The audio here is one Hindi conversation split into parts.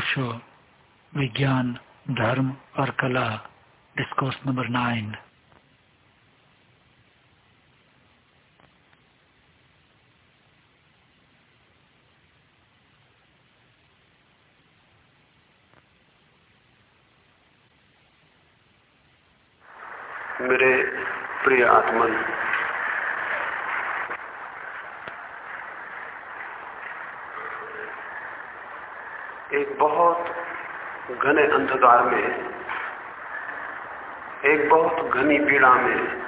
ओशो विज्ञान धर्म और कला डिस्कोर्स नंबर नाइन मेरे प्रिय आत्मन एक बहुत घने अंधकार में, एक बहुत घनी पीड़ा में,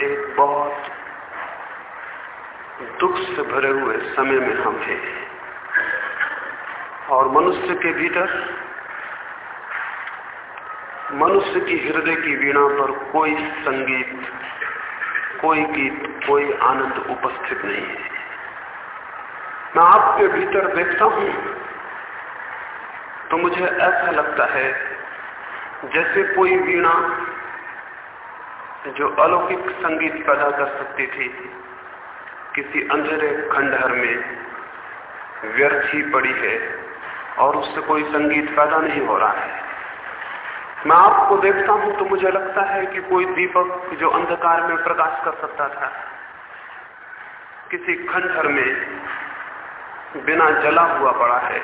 एक बहुत दुख से भरे हुए समय में हम हैं। और मनुष्य के भीतर, मनुष्य की हृदय की वीणा पर कोई संगीत, कोई गीत, कोई आनंद उपस्थित नहीं है। मैं आपके भीतर देखता हूँ। तो मुझे ऐसा लगता है जैसे कोई वीणा जो अलौकिक संगीत पैदा कर सकती थी, किसी अंधेरे खंडहर में व्यर्थ ही पड़ी है और उससे कोई संगीत पैदा नहीं हो रहा है। मैं आपको देखता हूँ तो मुझे लगता है कि कोई दीपक जो अंधकार में प्रकाश कर सकता था, किसी खंडहर में बिना जला हुआ पड़ा है।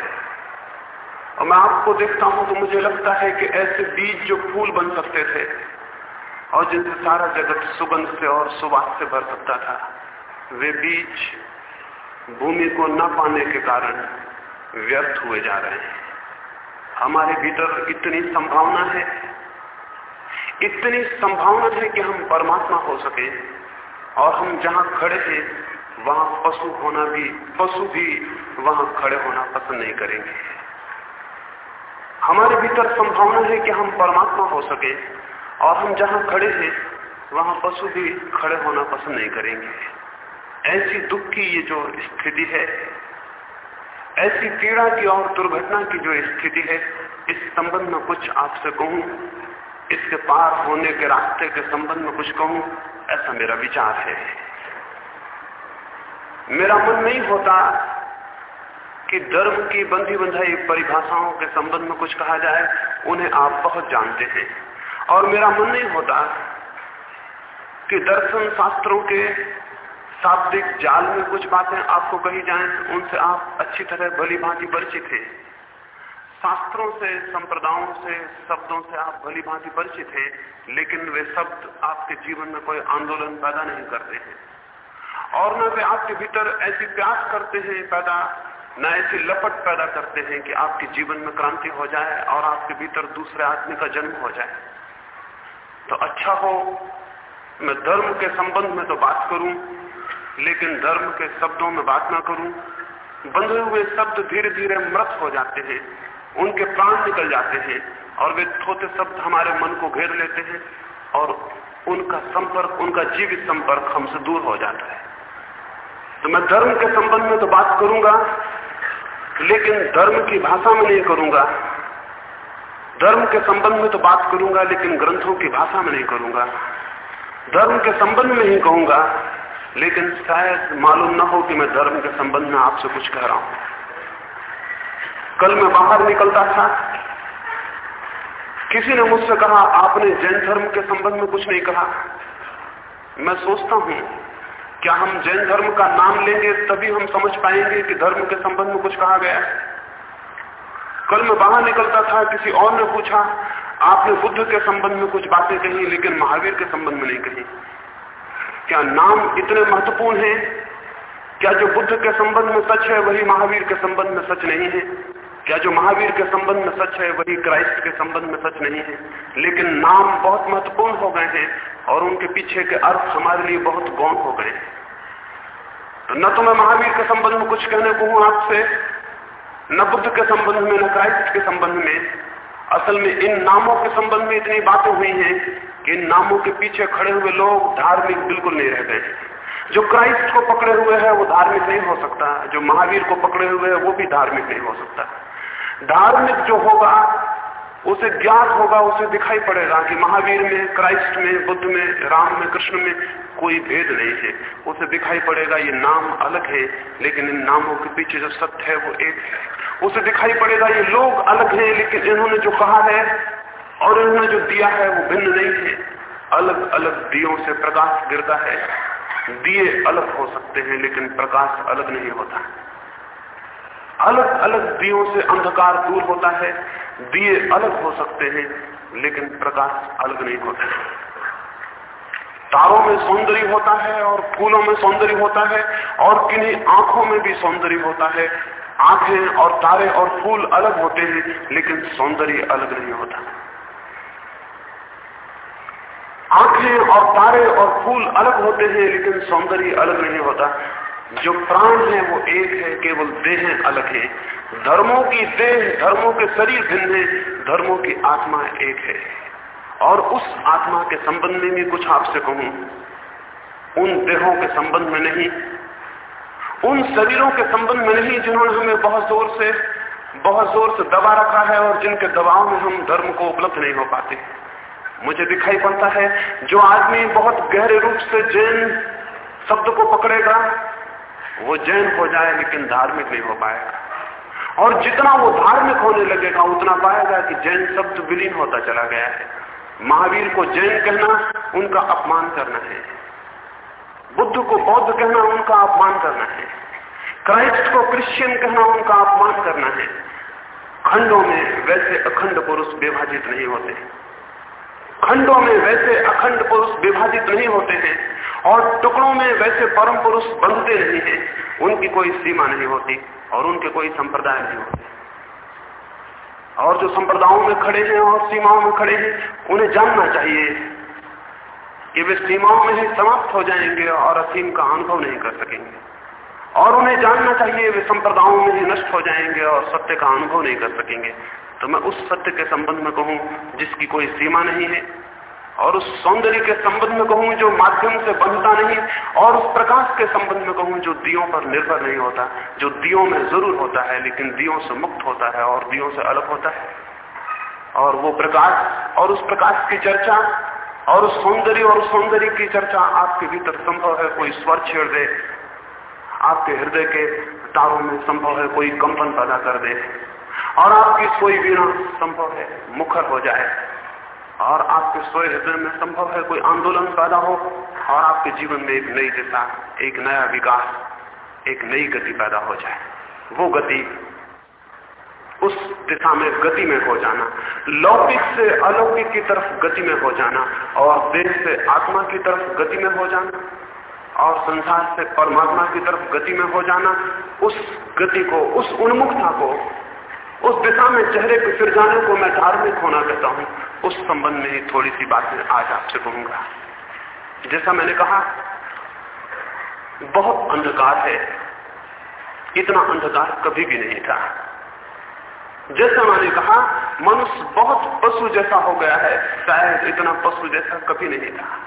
और मैं आपको देखता हूँ तो मुझे लगता है कि ऐसे बीज जो फूल बन सकते थे और जिनसे सारा जगत सुगंध से और सुवास से भर सकता था, वे बीज भूमि को न पाने के कारण व्यर्थ हुए जा रहे हैं। हमारे भीतर इतनी संभावना है, इतनी संभावना है कि हम परमात्मा हो सके और हम जहाँ खड़े हैं, वहाँ पशु होना भी, पशु भी वहाँ खड़े होना पसंद नहीं करेंगे। हमारे भीतर संभावना है कि हम परमात्मा हो सके और हम जहाँ खड़े हैं, वहाँ पशु भी खड़े होना पसंद नहीं करेंगे। ऐसी दुख की ये जो स्थिति है, ऐसी पीड़ा की और दुर्घटना की जो स्थिति है, इस संबंध में कुछ आपसे कहूँ, इसके पार होने के रास्ते के संबंध में कुछ कहूँ, ऐसा मेरा विचार है। मेरा मन नहीं होता कि धर्म की बंधी बंधाई परिभाषाओं के संबंध में कुछ कहा जाए, उन्हें आप बहुत जानते हैं। और मेरा मन नहीं होता कि दर्शन शास्त्रों के शाब्दिक जाल में कुछ बातें आपको कही जाएँ, उनसे आप अच्छी तरह भली भांति परिचित हैं। शास्त्रों से, संप्रदायों से, शब्दों से आप भली भांति परिचित हैं, लेकिन वे शब्द आपके जीवन में कोई आंदोलन पैदा नहीं करते हैं। और न वे आपके भीतर ऐसी प्यास करते हैं पैदा न ऐसी लपट पैदा करते हैं कि आपके जीवन में क्रांति हो जाए और आपके भीतर दूसरे आदमी का जन्म हो जाए। तो अच्छा हो, मैं धर्म के संबंध में तो बात करूँ, लेकिन धर्म के शब्दों में बात ना करूँ। बंधे हुए शब्द धीरे धीरे मृत हो जाते हैं, उनके प्राण निकल जाते हैं और वे थोते शब्द हमारे मन को घेर लेते हैं और उनका संपर्क, उनका जीवित संपर्क हमसे दूर हो जाता है। तो मैं धर्म के संबंध में तो बात करूँगा लेकिन धर्म की भाषा में नहीं करूँगा। धर्म के संबंध में तो बात करूँगा, लेकिन ग्रंथों की भाषा में नहीं करूँगा। धर्म के संबंध में ही कहूँगा, लेकिन शायद मालूम ना हो कि मैं धर्म के संबंध में आपसे कुछ कह रहा हूँ। कल मैं बाहर निकलता था। किसी ने मुझसे कहा, आपने जैन धर्म के संबंध में कुछ नहीं कहा। मैं सोचता हूँ क्या हम जैन धर्म का नाम लेंगे तभी हम समझ पाएँगे कि धर्म के संबंध में कुछ कहा गया कल मैं बाहर निकलता था, किसी और ने पूछा, आपने बुद्ध के संबंध में कुछ बातें कही, लेकिन महावीर के संबंध में नहीं कही। क्या नाम इतने महत्वपूर्ण है? क्या जो बुद्ध के संबंध में सच है, वही महावीर के संबंध में सच नहीं है? क्या जो महावीर के संबंध में सच है, वही क्राइस्ट के संबंध में सच नहीं है? लेकिन नाम बहुत महत्वपूर्ण हो गए हैं, और उनके पीछे के अर्थ हमारे लिए बहुत गौण हो गए तो न तो मैं महावीर के संबंध में कुछ कहने को हूँ आपसे, न बुद्ध के संबंध में, न क्राइस्ट के संबंध में। असल में इन नामों के संबंध में इतनी बातें हुई हैं कि इन नामों के पीछे खड़े हुए लोग धार्मिक बिल्कुल नहीं रह गए। जो क्राइस्ट को पकड़े हुए है, वो धार्मिक नहीं हो सकता। जो महावीर को पकड़े हुए है, वो भी धार्मिक नहीं हो सकता। धार्मिक जो होगा उसे ज्ञात होगा, उसे दिखाई पड़ेगा कि महावीर में, क्राइस्ट में, बुद्ध में, राम में, कृष्ण में कोई भेद नहीं है। उसे दिखाई पड़ेगा ये नाम अलग है, लेकिन इन नामों के पीछे जो सत्य है वो एक है। उसे दिखाई पड़ेगा ये लोग अलग हैं, लेकिन इन्होंने जो कहा है और इन्होंने जो दिया है वो भिन्न नहीं है। अलग अलग दियों से प्रकाश गिरता है। दिए अलग हो सकते हैं, लेकिन प्रकाश अलग नहीं होता। अलग अलग दियो से अंधकार दूर होता है। दिए अलग हो सकते हैं, लेकिन प्रकाश अलग नहीं होता तारों में सौंदर्य होता है और फूलों में सौंदर्य होता है और किन्हीं आँखों में भी सौंदर्य होता है। आँखें और तारे और फूल अलग होते हैं, लेकिन सौंदर्य अलग नहीं होता। आँखें और तारे और फूल अलग होते हैं, लेकिन सौंदर्य अलग नहीं होता। जो प्राण है वो एक है, केवल देह अलग है। धर्मों की देह, धर्मों के शरीर भिन्न है, धर्मों की आत्मा एक है। और उस आत्मा के संबंध में भी कुछ आपसे कहूँ, उन देहों के संबंध में नहीं। उन शरीरों के संबंध में नहीं जिन्होंने हमें बहुत ज़ोर से, बहुत ज़ोर से दबा रखा है और जिनके दबाव में हम धर्म को उपलब्ध नहीं हो पाते। मुझे दिखाई पड़ता है, जो आदमी बहुत गहरे रूप से जैन शब्द को पकड़ेगा वो जैन हो जाए, लेकिन धार्मिक नहीं हो पाएगा। और जितना वो धार्मिक होने लगेगा, उतना पाएगा कि जैन शब्द विलीन होता चला गया है। महावीर को जैन कहना, उनका अपमान करना है। बुद्ध को बौद्ध कहना, उनका अपमान करना है। क्राइस्ट को क्रिश्चियन कहना, उनका अपमान करना है। खंडों में वैसे अखंड पुरुष विभाजित नहीं होते। खंडों में वैसे अखंड पुरुष विभाजित नहीं होते हैं और टुकड़ों में वैसे परम पुरुष बंधते नहीं हैं। उनकी कोई सीमा नहीं होती और उनके कोई संप्रदाय नहीं होते। और जो संप्रदायों में खड़े हैं और सीमाओं में खड़े हैं, उन्हें जानना चाहिए कि वे सीमाओं में ही समाप्त हो जाएँगे और असीम का अनुभव नहीं कर सकेंगे। और उन्हें जानना चाहिए वे संप्रदायों में ही नष्ट हो जाएँगे और सत्य का अनुभव नहीं कर सकेंगे। तो मैं उस सत्य के संबंध में कहूँ, जिसकी कोई सीमा नहीं है, और उस सौंदर्य के संबंध में कहूँ, जो माध्यम से बनता नहीं, और उस प्रकाश के संबंध में कहूँ, जो दियों पर निर्भर नहीं होता, जो दियों में ज़रूर होता है, लेकिन दियों से मुक्त होता है, और दियों से अलग होता है। और वो प्रकाश, और उस प्रकाश की चर्चा, और उस सौंदर्य, और सौंदर्य की चर्चा आपके भीतर संभव है, कोई स्वर छेड़ दे, आपके हृदय के तारों में संभव है, कोई कंपन पैदा कर दे। और आपकी सोई वीणा संभव है, मुखर हो जाए। और आपके सोए हृदय में संभव है कोई आंदोलन पैदा हो, और आपके जीवन में एक नई दिशा, एक नया विकास, एक नई गति पैदा हो जाए। वो गति उस दिशा में, गति में हो जाना। लौकिक से अलौकिक की तरफ़ गति में हो जाना, और देश से आत्मा की तरफ़ गति में हो जाना, और संसार से परमात्मा की तरफ़ गति में हो जाना। उस गति को, उस उन्मुखता को उस दिशा में चेहरे को फिर जाने को मैं धार्मिक होना कहता हूँ। उस संबंध में ही थोड़ी सी बातें आज आपसे कहूँगा। जैसा मैंने कहा, बहुत अंधकार है। इतना अंधकार कभी भी नहीं था। जैसा मैंने कहा, मनुष्य बहुत पशु जैसा हो गया है। शायद इतना पशु जैसा कभी नहीं था।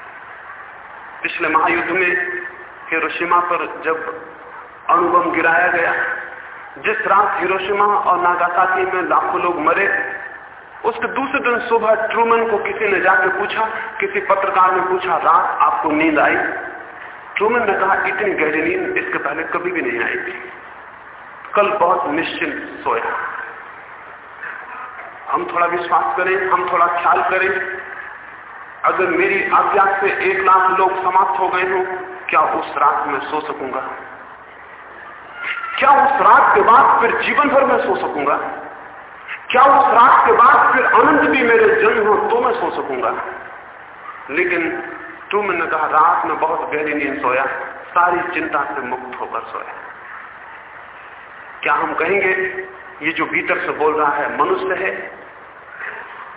पिछले महायुद्ध में हिरोशिमा पर जब अणुबम गिराया गया जिस रात हिरोशिमा और नागासाकी में लाखों लोग मरे, उसके दूसरे दिन सुबह ट्रूमन को किसी ने जाके पूछा, किसी पत्रकार ने पूछा, रात आपको नींद आई? ट्रूमन ने कहा, इतनी गहरी नींद इसके पहले कभी भी नहीं आई थी। कल बहुत निश्चिंत सोया। हम थोड़ा विश्वास करें, हम थोड़ा ख्याल करें। अगर मेरी आज्ञा से एक लाख लोग समाप्त हो गए हो, क्या उस रात में सो सकूँगा? क्या उस रात के बाद फिर जीवन भर में सो सकूँगा? क्या उस रात के बाद फिर अनंत भी मेरे जन्म हो तो मैं सो सकूँगा? लेकिन तू मैंने कहा, रात में बहुत गहरी नींद सोया, सारी चिंता से मुक्त होकर सोया। क्या हम कहेंगे, ये जो भीतर से बोल रहा है, मनुष्य है?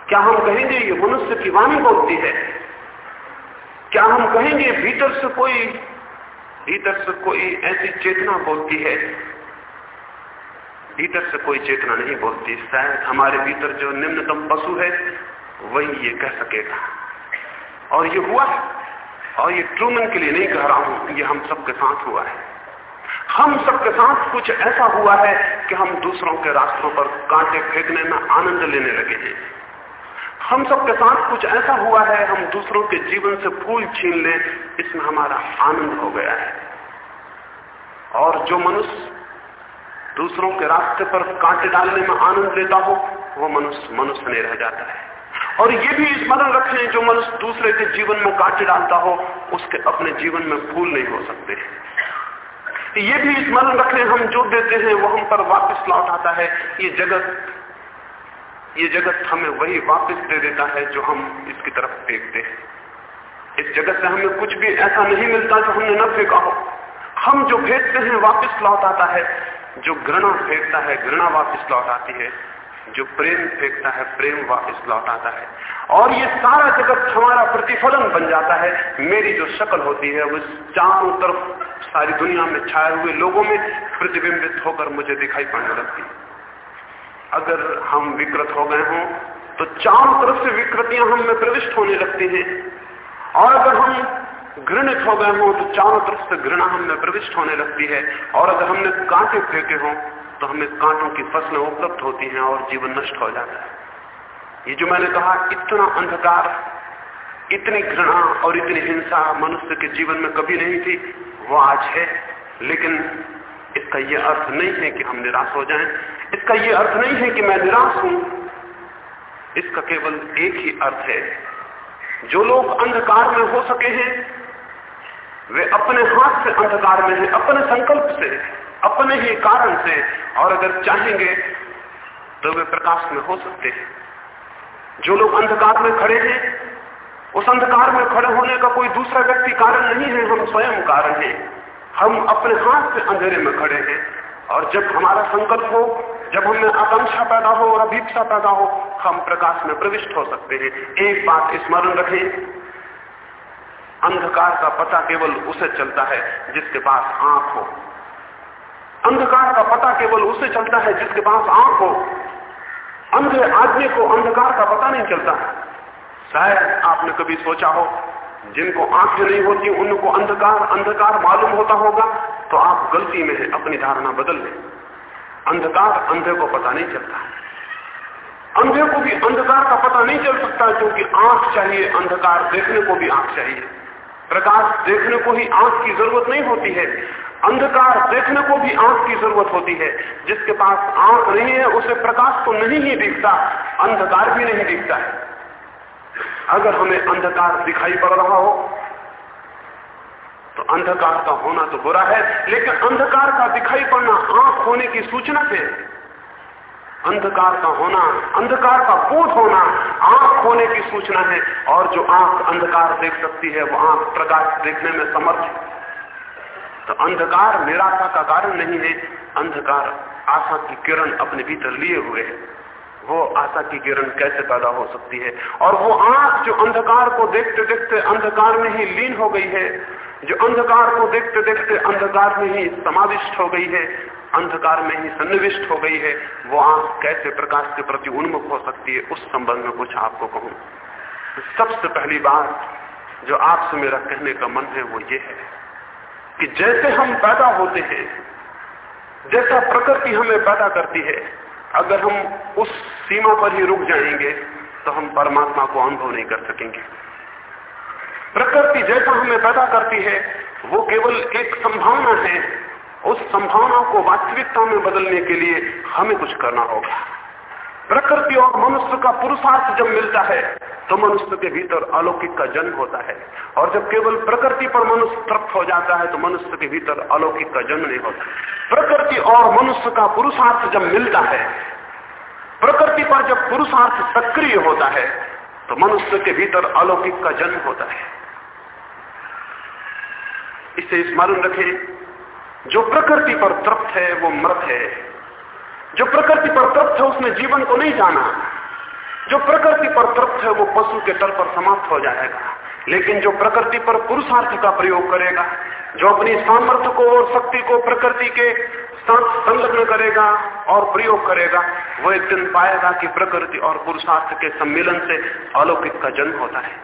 क्या हम कहेंगे, ये मनुष्य की वाणी बोलती है? क्या हम कहेंगे, भीतर से कोई भीतर से कोई ऐसी चेतना बोलती है, भीतर से कोई चेतना नहीं बोलती। शायद हमारे भीतर जो निम्नतम पशु है, वही ये कह सकेगा। और ये हुआ और ये ट्रूमन के लिए नहीं कह रहा हूँ, ये हम सबके साथ हुआ है। हम सबके साथ कुछ ऐसा हुआ है कि हम दूसरों के रास्तों पर कांटे फेंकने में आनंद लेने लगे हैं। हम सबके साथ कुछ ऐसा हुआ है, हम दूसरों के जीवन से फूल छीन लें, इसमें हमारा आनंद हो गया है। और जो मनुष्य दूसरों के रास्ते पर कांटे डालने में आनंद लेता हो, वो मनुष्य मनुष्य नहीं रह जाता है। और ये भी स्मरण रखें जो मनुष्य दूसरे के जीवन में कांटे डालता हो, उसके अपने जीवन में फूल नहीं हो सकते। ये भी स्मरण रखें हम जो देते हैं, वो हम पर वापस लौट आता है। ये जगत ये जगत हमें वही वापस दे देता है जो हम इसकी तरफ़ फेंकते हैं। इस जगत से हमें कुछ भी ऐसा नहीं मिलता जो हमने न फेंका हो। हम जो फेंकते हैं, वापस लौट आता है। जो घृणा फेंकता है, घृणा वापस लौट आती है। जो प्रेम फेंकता है, प्रेम वापस लौट आता है। और ये सारा जगत हमारा प्रतिफलन बन जाता है। मेरी जो शक्ल होती है, वो चारों तरफ़ सारी दुनिया में छाए हुए लोगों में प्रतिबिंबित होकर मुझे दिखाई पड़ने लगती है। अगर हम विकृत हो गए हों तो चारों तरफ़ से विकृतियाँ हम में प्रविष्ट होने लगती हैं। और अगर हम घृणित हो गए हों तो चारों तरफ़ से घृणा हम में प्रविष्ट होने लगती है। और अगर हमने कांटे फेंके हों तो हमें कांटों की फ़सलें उपलब्ध होती हैं और जीवन नष्ट हो जाता है। ये जो मैंने कहा, इतना अंधकार, इतनी घृणा और इतनी हिंसा मनुष्य के जीवन में कभी नहीं थी, वो आज है। लेकिन इसका यह अर्थ नहीं है कि हम निराश हो जाएँ। इसका यह अर्थ नहीं है कि मैं निराश हूँ। इसका केवल एक ही अर्थ है। जो लोग अंधकार में हो सके हैं, वे अपने हाथ से अंधकार में हैं, अपने संकल्प से, अपने ही कारण से, और अगर चाहेंगे तो वे प्रकाश में हो सकते हैं। जो लोग अंधकार में खड़े हैं, उस अंधकार में खड़े होने का कोई दूसरा व्यक्ति कारण नहीं है, हम स्वयं कारण हैं। हम अपने हाथ से अंधेरे में खड़े हैं और जब हमारा संकल्प हो, जब हमें आकांक्षा पैदा हो और अभीक्षा पैदा हो, हम प्रकाश में प्रविष्ट हो सकते हैं। एक बात स्मरण रखें, अंधकार का पता केवल उसे चलता है जिसके पास आँख हो। अंधकार का पता केवल उसे चलता है जिसके पास आँख हो। अंधे आदमी को अंधकार का पता नहीं चलता। शायद आपने कभी सोचा हो जिनको आँखें नहीं होती, उनको अंधकार अंधकार मालूम होता होगा तो आप गलती में है, अपनी धारणा बदल लें। अंधकार अंधे को पता नहीं चलता अंधे को भी अंधकार का पता नहीं चल सकता, क्योंकि आँख चाहिए, अंधकार देखने को भी आँख चाहिए। प्रकाश देखने को ही आँख की ज़रूरत नहीं होती है। अंधकार देखने को भी आँख की ज़रूरत होती है। जिसके पास आँख नहीं है, उसे प्रकाश तो नहीं ही दिखता, अंधकार भी नहीं दिखता है। अगर हमें अंधकार दिखाई पड़ रहा हो तो अंधकार का होना तो बुरा है, लेकिन अंधकार का दिखाई पड़ना आँख होने की सूचना है। अंधकार का होना, अंधकार का बोध होना आँख होने की सूचना है, और जो आँख अंधकार देख सकती है, वो आँख प्रकाश देखने में समर्थ तो अंधकार निराशा का कारण नहीं है, अंधकार आशा की किरण अपने भीतर लिए हुए है। वो आशा की किरण कैसे पैदा हो सकती है? और वो आँख जो अंधकार को देखते देखते अंधकार में ही लीन हो गई है, जो अंधकार को देखते देखते अंधकार में ही समाविष्ट हो गई है, अंधकार में ही सन्निविष्ट हो गई है, वो आँख कैसे प्रकाश के प्रति उन्मुख हो सकती है, उस संबंध में कुछ आपको कहूँ। सबसे पहली बात जो आपसे मेरा कहने का मन है, वो ये है कि जैसे हम पैदा होते हैं, जैसा प्रकृति हमें पैदा करती है अगर हम उस सीमा पर ही रुक जाएँगे तो हम परमात्मा को अनुभव नहीं कर सकेंगे। प्रकृति जैसा हमें पैदा करती है, वो केवल एक संभावना है। उस संभावना को वास्तविकता में बदलने के लिए हमें कुछ करना होगा। प्रकृति और मनुष्य का पुरुषार्थ जब मिलता है तो मनुष्य के भीतर अलौकिक का जन्म होता है। और जब केवल प्रकृति पर मनुष्य तृप्त हो जाता है तो मनुष्य के भीतर अलौकिक का जन्म नहीं होता। प्रकृति और मनुष्य का पुरुषार्थ जब मिलता है, प्रकृति पर जब पुरुषार्थ सक्रिय होता है तो मनुष्य के भीतर अलौकिक का जन्म होता है। इसे स्मरण रखें, जो प्रकृति पर तृप्त है, वो मृत है। जो प्रकृति पर तृप्त है, उसने जीवन को नहीं जाना। जो प्रकृति पर तृप्त है, वो पशु के तल पर समाप्त हो जाएगा। लेकिन जो प्रकृति पर पुरुषार्थ का प्रयोग करेगा, जो अपनी सामर्थ्य को और शक्ति को प्रकृति के साथ संलग्न करेगा और प्रयोग करेगा, वो एक दिन पाएगा कि प्रकृति और पुरुषार्थ के सम्मेलन से अलौकिक का जन्म होता है।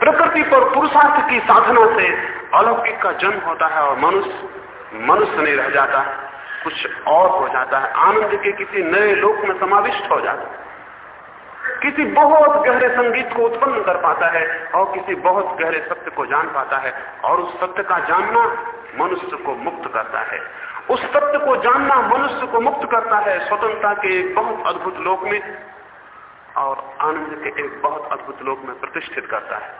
प्रकृति पर पुरुषार्थ की साधना से अलौकिक का जन्म होता है और मनुष्य मनुष्य नहीं रह जाता। कुछ और हो जाता है। आनंद के किसी नए लोक में समाविष्ट हो जाता है। किसी बहुत गहरे संगीत को उत्पन्न कर पाता है और किसी बहुत गहरे सत्य को जान पाता है और उस सत्य का जानना मनुष्य को मुक्त करता है। उस सत्य को जानना मनुष्य को मुक्त करता है स्वतंत्रता के एक बहुत अद्भुत लोक में और आनंद के एक बहुत अद्भुत लोक में प्रतिष्ठित करता है।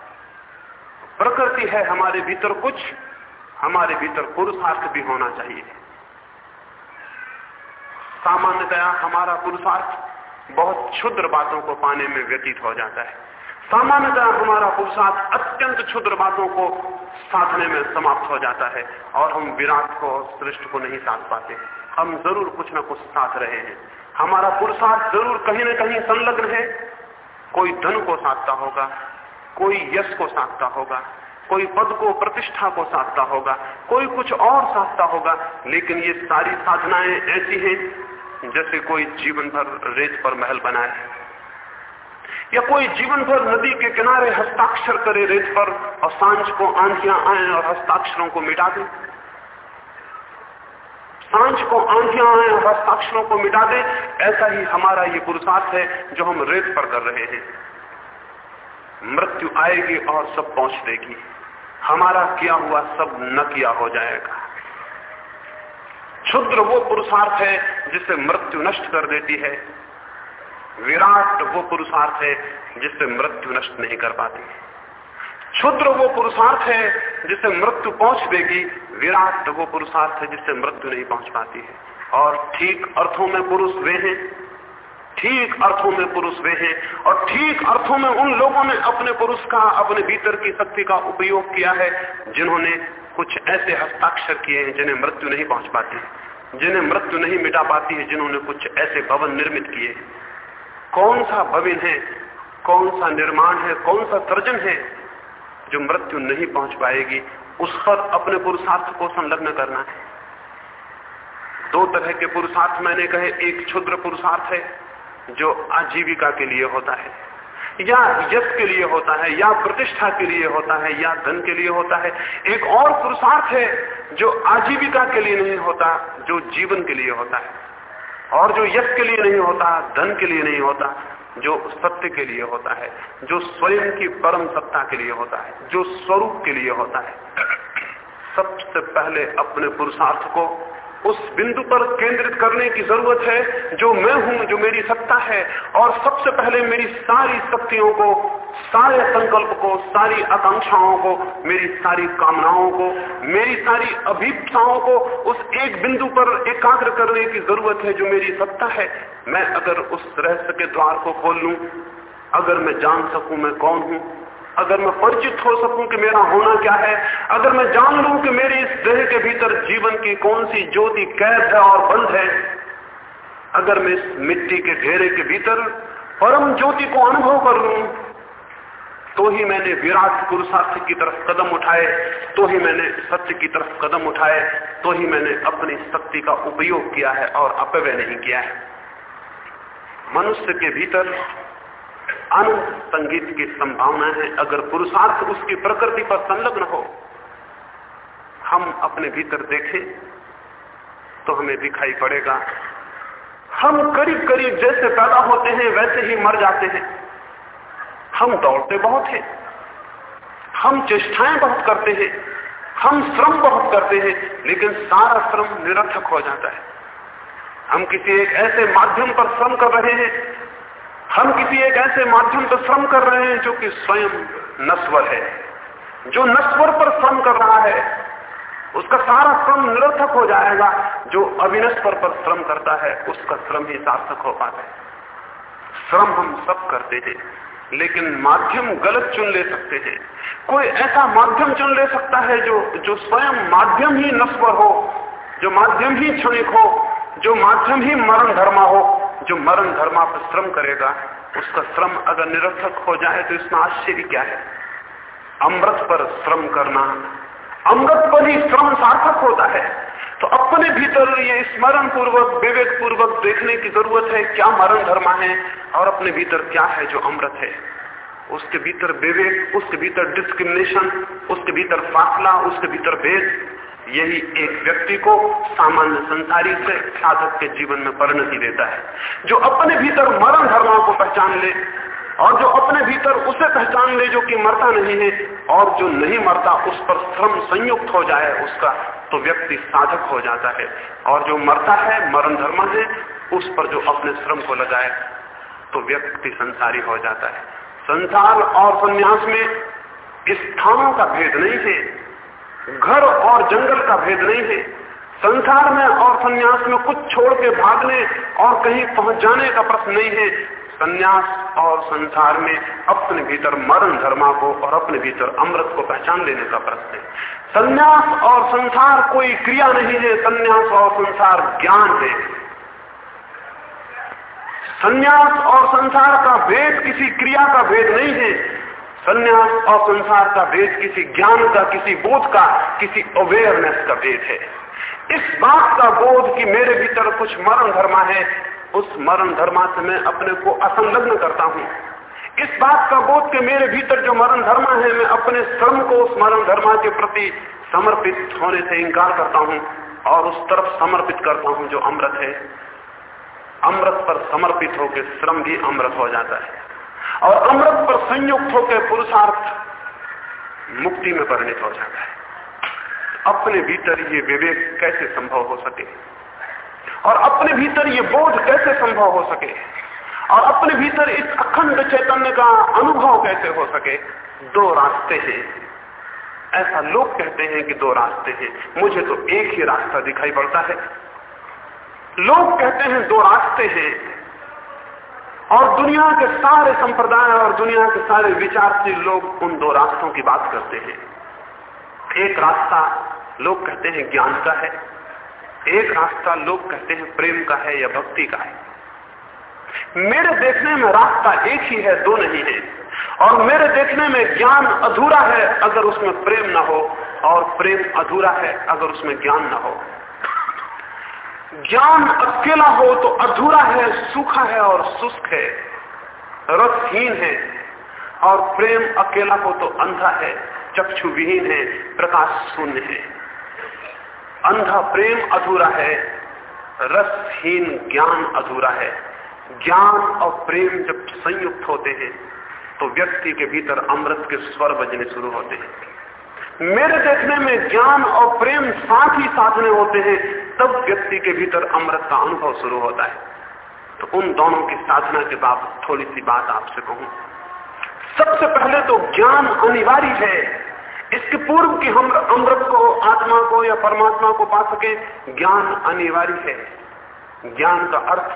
प्रकृति है हमारे भीतर कुछ, हमारे भीतर पुरुषार्थ भी होना चाहिए। सामान्यतया हमारा पुरुषार्थ बहुत क्षुद्र बातों को पाने में व्यतीत हो जाता है। सामान्यतः हमारा पुरुषार्थ अत्यंत क्षुद्र बातों को साधने में समाप्त हो जाता है और हम विराट को, श्रेष्ठ को नहीं साध पाते। हम ज़रूर कुछ ना कुछ साध रहे हैं। हमारा पुरुषार्थ ज़रूर कहीं ना कहीं संलग्न है। कोई धन को साधता होगा, कोई यश को साधता होगा। कोई पद को प्रतिष्ठा को साधता होगा, कोई कुछ और साधता होगा, लेकिन ये सारी साधनाएँ ऐसी हैं जैसे कोई जीवन भर रेत पर महल बनाए या कोई जीवन भर नदी के किनारे हस्ताक्षर करे रेत पर और साँझ को आंधियाँ आए और हस्ताक्षरों को मिटा दे। साँझ को आंधियाँ आए और हस्ताक्षरों को मिटा दे। ऐसा ही हमारा ये पुरुषार्थ है जो हम रेत पर कर रहे हैं। मृत्यु आएगी और सब पहुँच देगी हमारा किया हुआ सब न किया हो जाएगा। क्षुद्र वो पुरुषार्थ है जिसे मृत्यु नष्ट कर देती है। विराट वो पुरुषार्थ है जिससे मृत्यु नष्ट नहीं कर पाती। क्षुद्र वो पुरुषार्थ है जिसे मृत्यु पहुँच देगी। विराट वो पुरुषार्थ है जिससे मृत्यु नहीं पहुँच पाती है। और ठीक अर्थों में पुरुष वे हैं ठीक अर्थों में पुरुष वे हैं और ठीक अर्थों में उन लोगों ने अपने पुरुष का, अपने भीतर की शक्ति का उपयोग किया है, जिन्होंने कुछ ऐसे हस्ताक्षर किए हैं जिन्हें मृत्यु नहीं पहुँच पाती जिन्हें मृत्यु नहीं मिटा पाती है, जिन्होंने कुछ ऐसे भवन निर्मित किए कौन सा भवन है, कौन सा निर्माण है, कौन सा सर्जन है जो मृत्यु नहीं पहुँच पाएगी, उस पर अपने पुरुषार्थ को संलग्न करना है। दो तरह के पुरुषार्थ मैंने कहे, एक क्षुद्र पुरुषार्थ है जो आजीविका के लिए होता है या यश के लिए होता है या प्रतिष्ठा के लिए होता है या धन के लिए होता है एक और पुरुषार्थ है जो आजीविका के लिए नहीं होता जो जीवन के लिए होता है और जो यश के लिए नहीं होता धन के लिए नहीं होता जो सत्य के लिए होता है जो स्वयं की परम सत्ता के लिए होता है जो स्वरूप के लिए होता है सबसे पहले अपने पुरुषार्थ को उस बिंदु पर केंद्रित करने की ज़रूरत है, जो मैं हूँ, जो मेरी सत्ता है। और सबसे पहले मेरी सारी शक्तियों को, सारे संकल्प को, सारी आकांक्षाओं को, मेरी सारी कामनाओं को, मेरी सारी अभिप्साओं को उस एक बिंदु पर एकाग्र करने की ज़रूरत है, जो मेरी सत्ता है। मैं अगर उस रहस्य के द्वार को खोल लू, अगर मैं जान सकूँ मैं कौन हूँ अगर मैं परिचित हो सकूँ कि मेरा होना क्या है, अगर मैं जान लूँ कि मेरे इस देह के भीतर जीवन की कौन सी ज्योति कैद है और बंद है, अगर मैं इस मिट्टी के घेरे के भीतर परम ज्योति को अनुभव कर लू तो ही मैंने विराट पुरुषार्थ की तरफ़ कदम उठाए तो ही मैंने सत्य की तरफ़ कदम उठाए तो ही मैंने अपनी शक्ति का उपयोग किया है और अपव्य नहीं किया है। मनुष्य के भीतर अनंत संगीत की संभावना है। अगर पुरुषार्थ उसकी प्रकृति पर संलग्न हो, हम अपने भीतर देखें तो हमें दिखाई पड़ेगा। हम करीब करीब जैसे पैदा होते हैं, वैसे ही मर जाते हैं। हम दौड़ते बहुत हैं। हम चेष्टाएँ बहुत करते हैं। हम श्रम बहुत करते हैं, लेकिन सारा श्रम निरर्थक हो जाता है। हम किसी एक ऐसे माध्यम पर श्रम कर रहे हैं हम किसी एक ऐसे माध्यम पर श्रम कर रहे हैं जो कि स्वयं नस्वर है। जो नस्वर पर श्रम कर रहा है, उसका सारा श्रम निरर्थक हो जाएगा। जो अविनस्वर पर श्रम करता है, उसका श्रम ही सार्थक हो पाता है। श्रम हम सब करते हैं, लेकिन माध्यम गलत चुन ले सकते हैं। कोई ऐसा माध्यम चुन ले सकता है जो जो स्वयं माध्यम ही नस्वर हो, जो माध्यम ही क्षणिक हो, जो माध्यम ही मरण धर्मा हो। जो मरण धर्मा पर श्रम करेगा, उसका श्रम अगर निरर्थक हो जाए तो इसमें आश्चर्य क्या है? अमृत पर श्रम करना। अमृत पर ही श्रम सार्थक होता है। तो अपने भीतर ये स्मरण पूर्वक विवेक पूर्वक देखने की ज़रूरत है, क्या मरण धर्मा है और अपने भीतर क्या है जो अमृत है? उसके भीतर विवेक, उसके भीतर डिस्क्रिमिनेशन उसके भीतर फासला, उसके भीतर भेद। यही एक व्यक्ति को सामान्य संसारी से साधक के जीवन में परिणति देता है। जो अपने भीतर मरण धर्मों को पहचान ले, और जो अपने भीतर उसे पहचान ले जो कि मरता नहीं है, और जो नहीं मरता उस पर श्रम संयुक्त हो जाए उसका तो व्यक्ति साधक हो जाता है। और जो मरता है, मरण धर्म है, उस पर जो अपने श्रम को लगाए तो व्यक्ति संसारी हो जाता है। संसार और संन्यास में स्थानों का भेद नहीं है। घर और जंगल का भेद नहीं है। संसार में और संन्यास में कुछ छोड़ के भागने और कहीं पहुँच जाने का प्रश्न नहीं है। संन्यास और संसार में अपने भीतर मरण धर्मा को और अपने भीतर अमृत को पहचान लेने का प्रश्न है। संन्यास और संसार कोई क्रिया नहीं है, संन्यास और संसार ज्ञान है। संन्यास और संसार का भेद किसी क्रिया का भेद नहीं है। संन्यास और संसार का भेद किसी ज्ञान का, किसी बोध का, किसी अवेयरनेस का भेद है। इस बात का बोध कि मेरे भीतर कुछ मरण धर्मा है, उस मरण धर्मा से मैं अपने को असंलग्न करता हूँ। इस बात का बोध कि मेरे भीतर जो मरण धर्मा है, मैं अपने श्रम को उस मरण धर्मा के प्रति समर्पित होने से इंकार करता हूँ और उस तरफ़ समर्पित करता हूँ जो अमृत है। अमृत पर समर्पित होकर श्रम भी अमृत हो जाता है। और अमृत पर संयुक्त होकर पुरुषार्थ मुक्ति में परिणित हो जाता है। अपने भीतर ये विवेक कैसे संभव हो सके? और अपने भीतर ये बोध कैसे संभव हो सके? और अपने भीतर इस अखंड चैतन्य का अनुभव कैसे हो सके? दो रास्ते हैं। ऐसा लोग कहते हैं कि दो रास्ते हैं। मुझे तो एक ही रास्ता दिखाई पड़ता है। लोग कहते हैं दो रास्ते हैं। और दुनिया के सारे संप्रदाय और दुनिया के सारे विचारशील लोग उन दो रास्तों की बात करते हैं। एक रास्ता लोग कहते हैं ज्ञान का है, एक रास्ता लोग कहते हैं प्रेम का है या भक्ति का है। मेरे देखने में रास्ता एक ही है, दो नहीं है। और मेरे देखने में ज्ञान अधूरा है अगर उसमें प्रेम ना हो, और प्रेम अधूरा है अगर उसमें ज्ञान ना हो। ज्ञान अकेला हो तो अधूरा है, सूखा है और शुष्क है, रसहीन है। और प्रेम अकेला हो तो अंधा है चक्षु विहीन है प्रकाश शून्य है। अंधा प्रेम अधूरा है, रसहीन ज्ञान अधूरा है। ज्ञान और प्रेम जब संयुक्त होते हैं तो व्यक्ति के भीतर अमृत के स्वर बजने शुरू होते हैं। मेरे देखने में ज्ञान और प्रेम साथ ही में होते हैं, तब व्यक्ति के भीतर अमृत का अनुभव शुरू होता है। तो उन दोनों की साधना के बाद थोड़ी सी बात आपसे कहूँ। सबसे पहले तो ज्ञान अनिवार्य है। इसके पूर्व कि हम अमृत को, आत्मा को या परमात्मा को पा सके, ज्ञान अनिवार्य है। ज्ञान का अर्थ,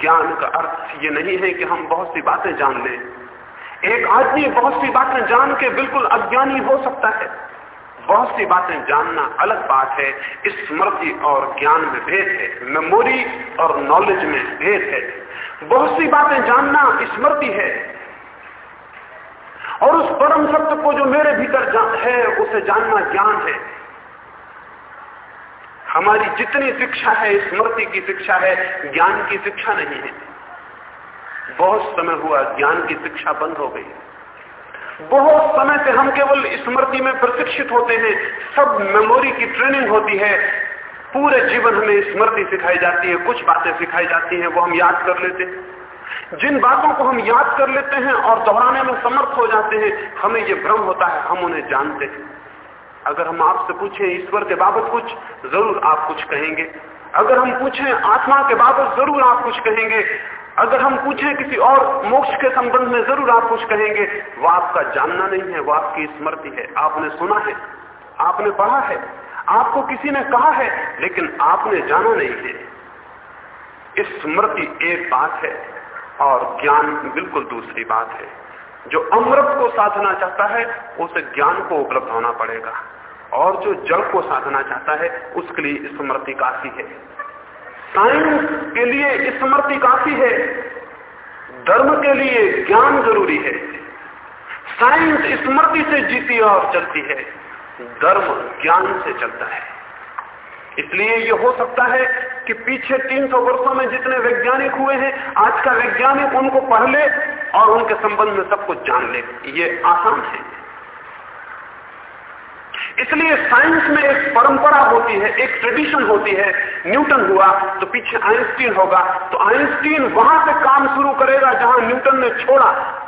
ज्ञान का अर्थ ये नहीं है कि हम बहुत सी बातें जान लें। एक आदमी बहुत सी बातें जान के बिल्कुल अज्ञानी हो सकता है। बहुत सी बातें जानना अलग बात है। स्मृति और ज्ञान में भेद है। मेमोरी और नॉलेज में भेद है। बहुत सी बातें जानना स्मृति है। और उस परम सत्य को जो मेरे भीतर है, उसे जानना ज्ञान है। हमारी जितनी शिक्षा है स्मृति की शिक्षा है, ज्ञान की शिक्षा नहीं है। बहुत समय हुआ, ज्ञान की शिक्षा बंद हो गई। बहुत समय से हम केवल स्मृति में प्रशिक्षित होते हैं, सब मेमोरी की ट्रेनिंग होती है। पूरे जीवन हमें स्मृति सिखाई जाती है, कुछ बातें सिखाई जाती हैं, वो हम याद कर लेते हैं। जिन बातों को हम याद कर लेते हैं और दोहराने में समर्थ हो जाते हैं, हमें ये भ्रम होता है, हम उन्हें जानते हैं। अगर हम आपसे पूछें, ईश्वर के बाबत कुछ, ज़रूर आप कुछ कहेंगे। अगर हम पूछें, आत्मा के बाबत ज़रूर आप कुछ कहेंगे अगर हम पूछें किसी और मोक्ष के संबंध में, ज़रूर आप कुछ कहेंगे, वो आपका जानना नहीं है, वो आपकी स्मृति है। आपने सुना है, आपने पढ़ा है, आपको किसी ने कहा है, लेकिन आपने जाना नहीं है। स्मृति एक बात है और ज्ञान बिल्कुल दूसरी बात है। जो अमृत को साधना चाहता है, उसे ज्ञान को उपलब्ध होना पड़ेगा। और जो जल को साधना चाहता है, उसके लिए स्मृति काफ़ी है। साइंस के लिए स्मृति काफ़ी है। धर्म के लिए ज्ञान ज़रूरी है। साइंस स्मृति से जीती और चलती है। धर्म ज्ञान से चलता है। इसलिए यह हो सकता है कि पीछे 300 वर्षों में जितने वैज्ञानिक हुए हैं, आज का वैज्ञानिक उनको पढ़ ले और उनके संबंध में सब कुछ जान ले। ये आसान है। इसलिए साइंस में एक परंपरा होती है, एक ट्रेडिशन होती है। न्यूटन हुआ तो पीछे आइंस्टीन होगा। तो आइंस्टीन वहाँ से काम शुरू करेगा जहाँ न्यूटन ने छोड़ा।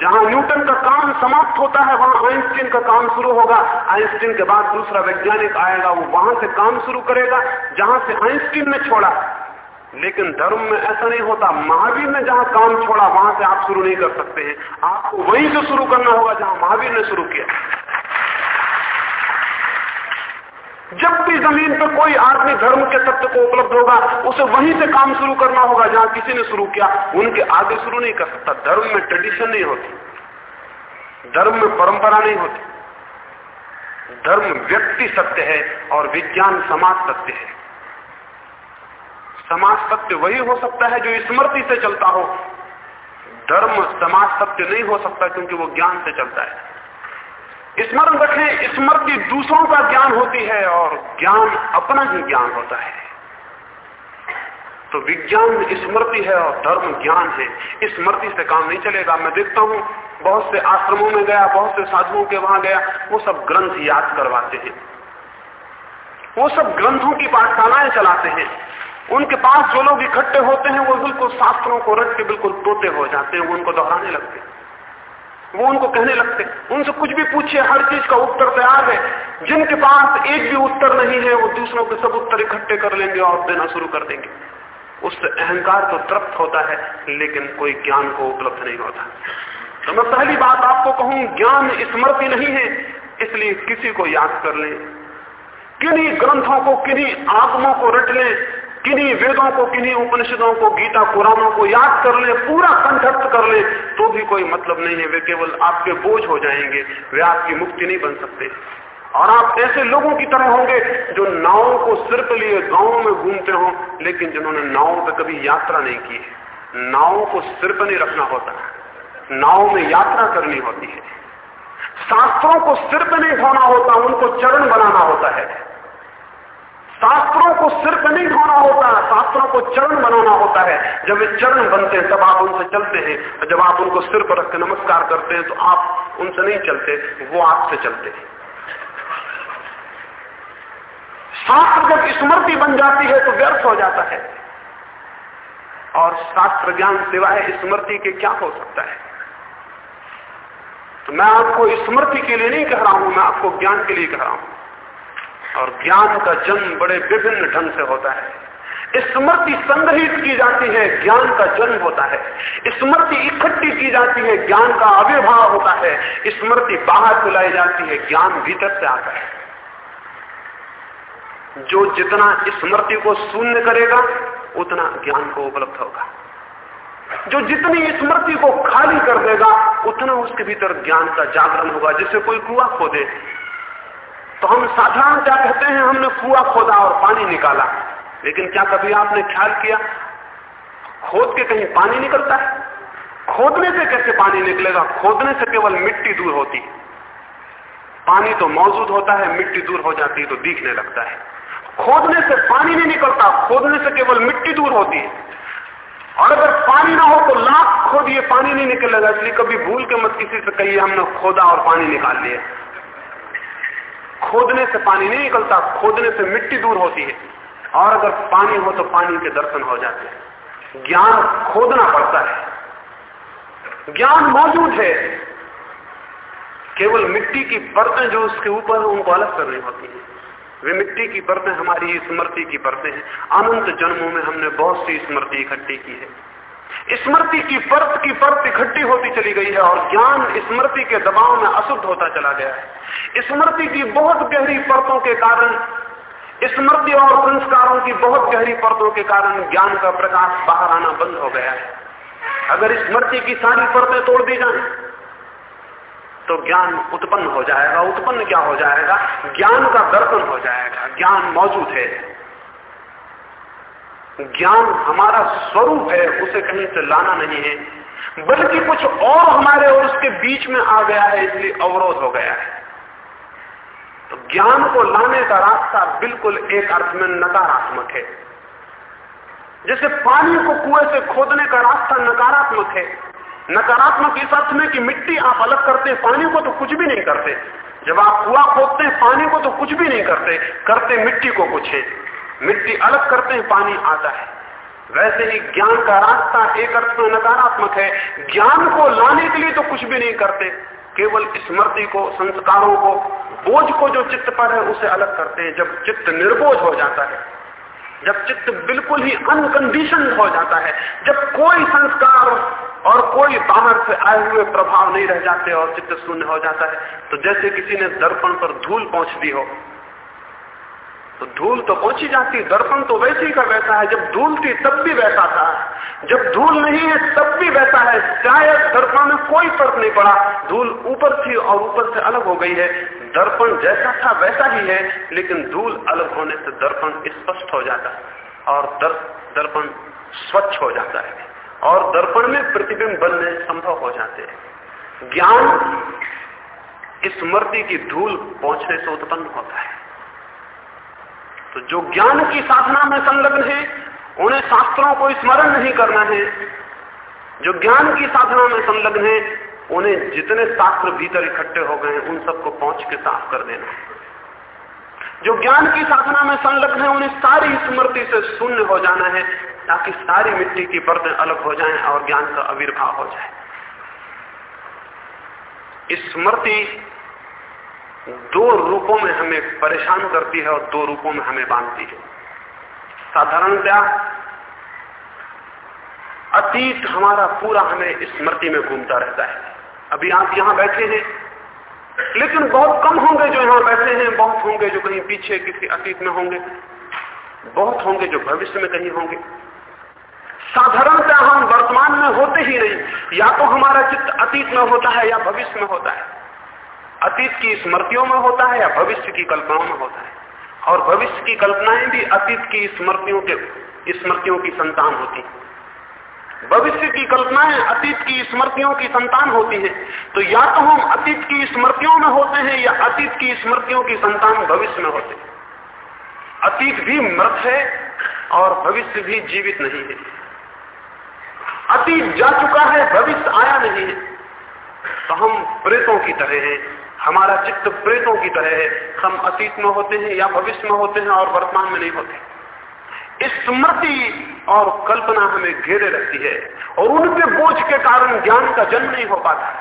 जहाँ न्यूटन का काम समाप्त होता है, वहाँ आइंस्टीन का काम शुरू होगा। आइंस्टीन के बाद दूसरा वैज्ञानिक आएगा, वो वहाँ से काम शुरू करेगा, जहाँ से आइंस्टीन ने छोड़ा। लेकिन धर्म में ऐसा नहीं होता। महावीर ने जहाँ काम छोड़ा, वहाँ से आप शुरू नहीं कर सकते हैं। आपको वहीं से शुरू करना होगा जहाँ महावीर ने शुरू किया। जब भी ज़मीन पर कोई आदमी धर्म के तत्व को उपलब्ध होगा, उसे वहीं से काम शुरू करना होगा जहाँ किसी ने शुरू किया। उनके आगे शुरू नहीं कर सकता। धर्म में ट्रेडिशन नहीं होती। धर्म में परंपरा नहीं होती। धर्म व्यक्ति सत्य है और विज्ञान समाज सत्य है। समाज सत्य वही हो सकता है जो स्मृति से चलता हो। धर्म समाज सत्य नहीं हो सकता क्योंकि वो ज्ञान से चलता है। स्मरण रखें स्मृति दूसरों का ज्ञान होती है और ज्ञान अपना ही ज्ञान होता है। तो विज्ञान स्मृति है और धर्म ज्ञान है। स्मृति से काम नहीं चलेगा। मैं देखता हूँ, बहुत से आश्रमों में गया, बहुत से साधुओं के वहाँ गया, वो सब ग्रंथ याद करवाते हैं। वो सब ग्रंथों की पाठशालाएँ चलाते हैं। उनके पास जो लोग इकट्ठे होते हैं, वो बिल्कुल शास्त्रों को रट के बिल्कुल तोते हो जाते हैं उनको दोहराने लगते हैं। वो उनको कहने लगते, उनसे कुछ भी पूछे हर चीज़ का उत्तर तैयार है। जिनके पास एक भी उत्तर नहीं है, वो दूसरों के सब उत्तर इकट्ठे कर लेंगे और देना शुरू कर देंगे। उससे अहंकार तो तृप्त होता है, लेकिन कोई ज्ञान को उपलब्ध नहीं होता। तो मैं पहली बात आपको कहूँ, ज्ञान स्मृति नहीं है, इसलिए किसी को याद कर लें। किन्हीं ग्रंथों को, किन्हीं आगमों को रट लें किन्हीं वेदों को, किन्हीं उपनिषदों को, गीता पुराणों को याद कर ले, पूरा कंठस्थ कर ले तो भी कोई मतलब नहीं है। वे केवल आपके बोझ हो जाएँगे। वे आपकी मुक्ति नहीं बन सकते। और आप ऐसे लोगों की तरह होंगे जो नावों को सिर पर लिए गाँवों में घूमते हो, लेकिन जिन्होंने नावों पर कभी यात्रा नहीं की है। नावों को सिर पर नहीं रखना होता। नाव में यात्रा करनी होती है। शास्त्रों को सिर पर नहीं होना होता, उनको चरण बनाना होता है। शास्त्रों को सिर पर नहीं ढोना होता, शास्त्रों को चरण बनाना होता है। जब वे चरण बनते हैं, तब आप उनसे चलते हैं। और जब आप उनको सिर पर रख के नमस्कार करते हैं तो आप उनसे नहीं चलते, वो आपसे चलते हैं। शास्त्र जब स्मृति बन जाती है तो व्यर्थ हो जाता है। और शास्त्र ज्ञान सिवाय स्मृति के क्या हो सकता है? तो मैं आपको स्मृति के लिए नहीं कह रहा हूँ, मैं आपको ज्ञान के लिए कह रहा हूँ। और ज्ञान का जन्म बड़े विभिन्न ढंग से होता है। स्मृति संग्रहित की जाती है, ज्ञान का जन्म होता है। स्मृति इकट्ठी की जाती है, ज्ञान का आविर्भाव होता है। स्मृति बाहर फुलाई जाती है, ज्ञान भीतर से आता है। जो जितना स्मृति को शून्य करेगा, उतना ज्ञान को उपलब्ध होगा। जो जितनी स्मृति को खाली कर देगा, उतना उसके भीतर ज्ञान का जागरण होगा, जैसे कोई कुआ खोदे। तो हम साधारण क्या कहते हैं, हमने कुआ खोदा और पानी निकाला। लेकिन क्या कभी आपने ख्याल किया, खोद के कहीं पानी निकलता है? खोदने से कैसे पानी निकलेगा? खोदने से केवल मिट्टी दूर होती। पानी तो मौजूद होता है, मिट्टी दूर हो जाती है तो दिखने लगता है। खोदने से पानी नहीं निकलता, खोदने से केवल मिट्टी दूर होती है। और अगर पानी ना हो तो लाख खोदिए पानी नहीं निकलेगा, इसलिए कभी भूल के मत किसी से कहिए, हमने खोदा और पानी निकाल लिया। खोदने से पानी नहीं निकलता, खोदने से मिट्टी दूर होती है। और अगर पानी हो तो पानी के दर्शन हो जाते हैं। ज्ञान खोदना पड़ता है। ज्ञान मौजूद है। केवल मिट्टी की परतें जो उसके ऊपर है, उनको अलग करनी होती है। वे मिट्टी की परतें हमारी स्मृति की परतें हैं। अनंत जन्मों में हमने बहुत सी स्मृति इकट्ठी की है। स्मृति की परत की परत इकट्ठी होती चली गई है और ज्ञान स्मृति के दबाव में अशुद्ध होता चला गया है। स्मृति की बहुत गहरी परतों के कारण, स्मृति और संस्कारों की बहुत गहरी परतों के कारण ज्ञान का प्रकाश बाहर आना बंद हो गया है। अगर स्मृति की सारी परतें तोड़ दी जाए तो ज्ञान उत्पन्न हो जाएगा। उत्पन्न क्या हो जाएगा? ज्ञान का दर्शन हो जाएगा। ज्ञान मौजूद है। ज्ञान हमारा स्वरूप है, उसे कहीं से लाना नहीं है। बल्कि कुछ और हमारे और उसके बीच में आ गया है, इसलिए अवरोध हो गया है। तो ज्ञान को लाने का रास्ता बिल्कुल एक अर्थ में नकारात्मक है। जैसे पानी को कुएँ से खोदने का रास्ता नकारात्मक है। नकारात्मक इस अर्थ में कि मिट्टी आप अलग करते हैं, पानी को तो कुछ भी नहीं करते। जब आप कुआ खोदते हैं, पानी को तो कुछ भी नहीं करते। करते मिट्टी को कुछ है। मिट्टी अलग करते हैं पानी आता है। वैसे ही ज्ञान का रास्ता एक अर्थ में नकारात्मक है। ज्ञान को लाने के लिए तो कुछ भी नहीं करते। केवल स्मृति को, संस्कारों को, बोझ को जो चित्त पर है, उसे अलग करते हैं। जब चित्त निर्बोझ हो जाता है, जब चित्त बिल्कुल ही अनकंडीशन हो जाता है, जब कोई संस्कार और कोई बाहर से आए हुए प्रभाव नहीं रह जाते और चित्त शून्य हो जाता है तो जैसे किसी ने दर्पण पर धूल पहुँच दी हो तो धूल तो पहुँची जाती दर्पण तो वैसे ही का वैसा है जब धूल थी तब भी वैसा था। जब धूल नहीं है तब भी वैसा है। शायद दर्पण में कोई फ़र्क नहीं पड़ा। धूल ऊपर थी और ऊपर से अलग हो गई है। दर्पण जैसा था वैसा ही है लेकिन धूल अलग होने से दर्पण स्पष्ट हो जाता है और दर, दर्पण स्वच्छ हो जाता है और दर्पण में प्रतिबिंब बनने संभव हो जाते हैं। ज्ञान स्मृति की धूल पहुँचने से उत्पन्न होता है। तो जो ज्ञान की साधना में संलग्न है, उन्हें शास्त्रों को स्मरण नहीं करना है। जो ज्ञान की साधना में संलग्न है, उन्हें जितने शास्त्र भीतर इकट्ठे हो गए उन सबको पहुँच के साफ़ कर देना है। जो ज्ञान की साधना में संलग्न है, उन्हें सारी स्मृति से शून्य हो जाना है, ताकि सारी मिट्टी की परतें अलग हो जाएँ और ज्ञान का आविर्भाव हो जाए। स्मृति दो रूपों में हमें परेशान करती है और दो रूपों में हमें बांधती है। साधारणतया अतीत हमारा पूरा हमें स्मृति में घूमता रहता है। अभी आप यहाँ बैठे हैं, लेकिन बहुत कम होंगे जो यहाँ बैठे हैं, बहुत होंगे जो कहीं पीछे किसी अतीत में होंगे, बहुत होंगे जो भविष्य में कहीं होंगे। साधारणतः हम वर्तमान में होते ही नहीं, या तो हमारा चित्त अतीत में होता है या भविष्य में होता है। अतीत की स्मृतियों में होता है या भविष्य की कल्पनाओं में होता है? और भविष्य की कल्पनाएँ भी अतीत की स्मृतियों के, स्मृतियों की संतान होती भविष्य की कल्पनाएँ अतीत की स्मृतियों की संतान होती है। तो या तो हम अतीत की स्मृतियों में होते हैं या अतीत की स्मृतियों की संतान भविष्य में होते हैं। अतीत भी मृत है और भविष्य भी जीवित नहीं है। अतीत जा चुका है, भविष्य आया नहीं है। तो हम प्रेतों की तरह हैं। हमारा चित्त प्रेतों की तरह है। हम अतीत में होते हैं या भविष्य में होते हैं और वर्तमान में नहीं होते। स्मृति और कल्पना हमें घेरे रहती है और उनके बोझ के कारण ज्ञान का जन्म नहीं हो पाता।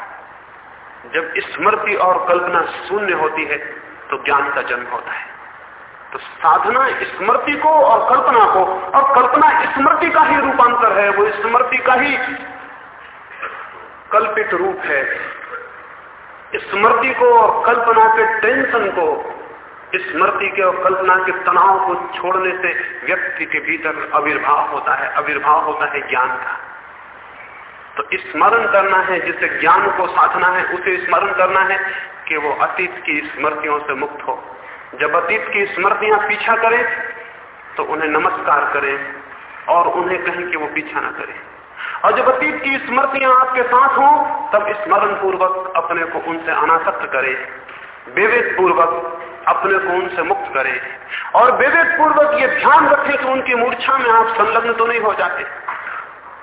जब स्मृति और कल्पना शून्य होती है तो ज्ञान का जन्म होता है। तो साधना स्मृति को और कल्पना को, और कल्पना स्मृति का ही रूपांतर है। वो स्मृति का ही कल्पित रूप है। स्मृति को और कल्पना के टेंशन को स्मृति के और कल्पना के तनाव को छोड़ने से व्यक्ति के भीतर आविर्भाव होता है, आविर्भाव होता है ज्ञान का। तो स्मरण करना है, जिसे ज्ञान को साधना है, उसे स्मरण करना है कि वो अतीत की स्मृतियों से मुक्त हो। जब अतीत की स्मृतियाँ पीछा करें तो उन्हें नमस्कार करें और उन्हें कहें कि वो पीछा ना करें। और जब अतीत की स्मृतियाँ आपके साथ हों, तब स्मरण पूर्वक अपने को उनसे अनासक्त करे। विवेक पूर्वक अपने को उनसे मुक्त करे। और विवेक पूर्वक ये ध्यान रखें कि उनकी मूर्छा में आप संलग्न तो नहीं हो जाते।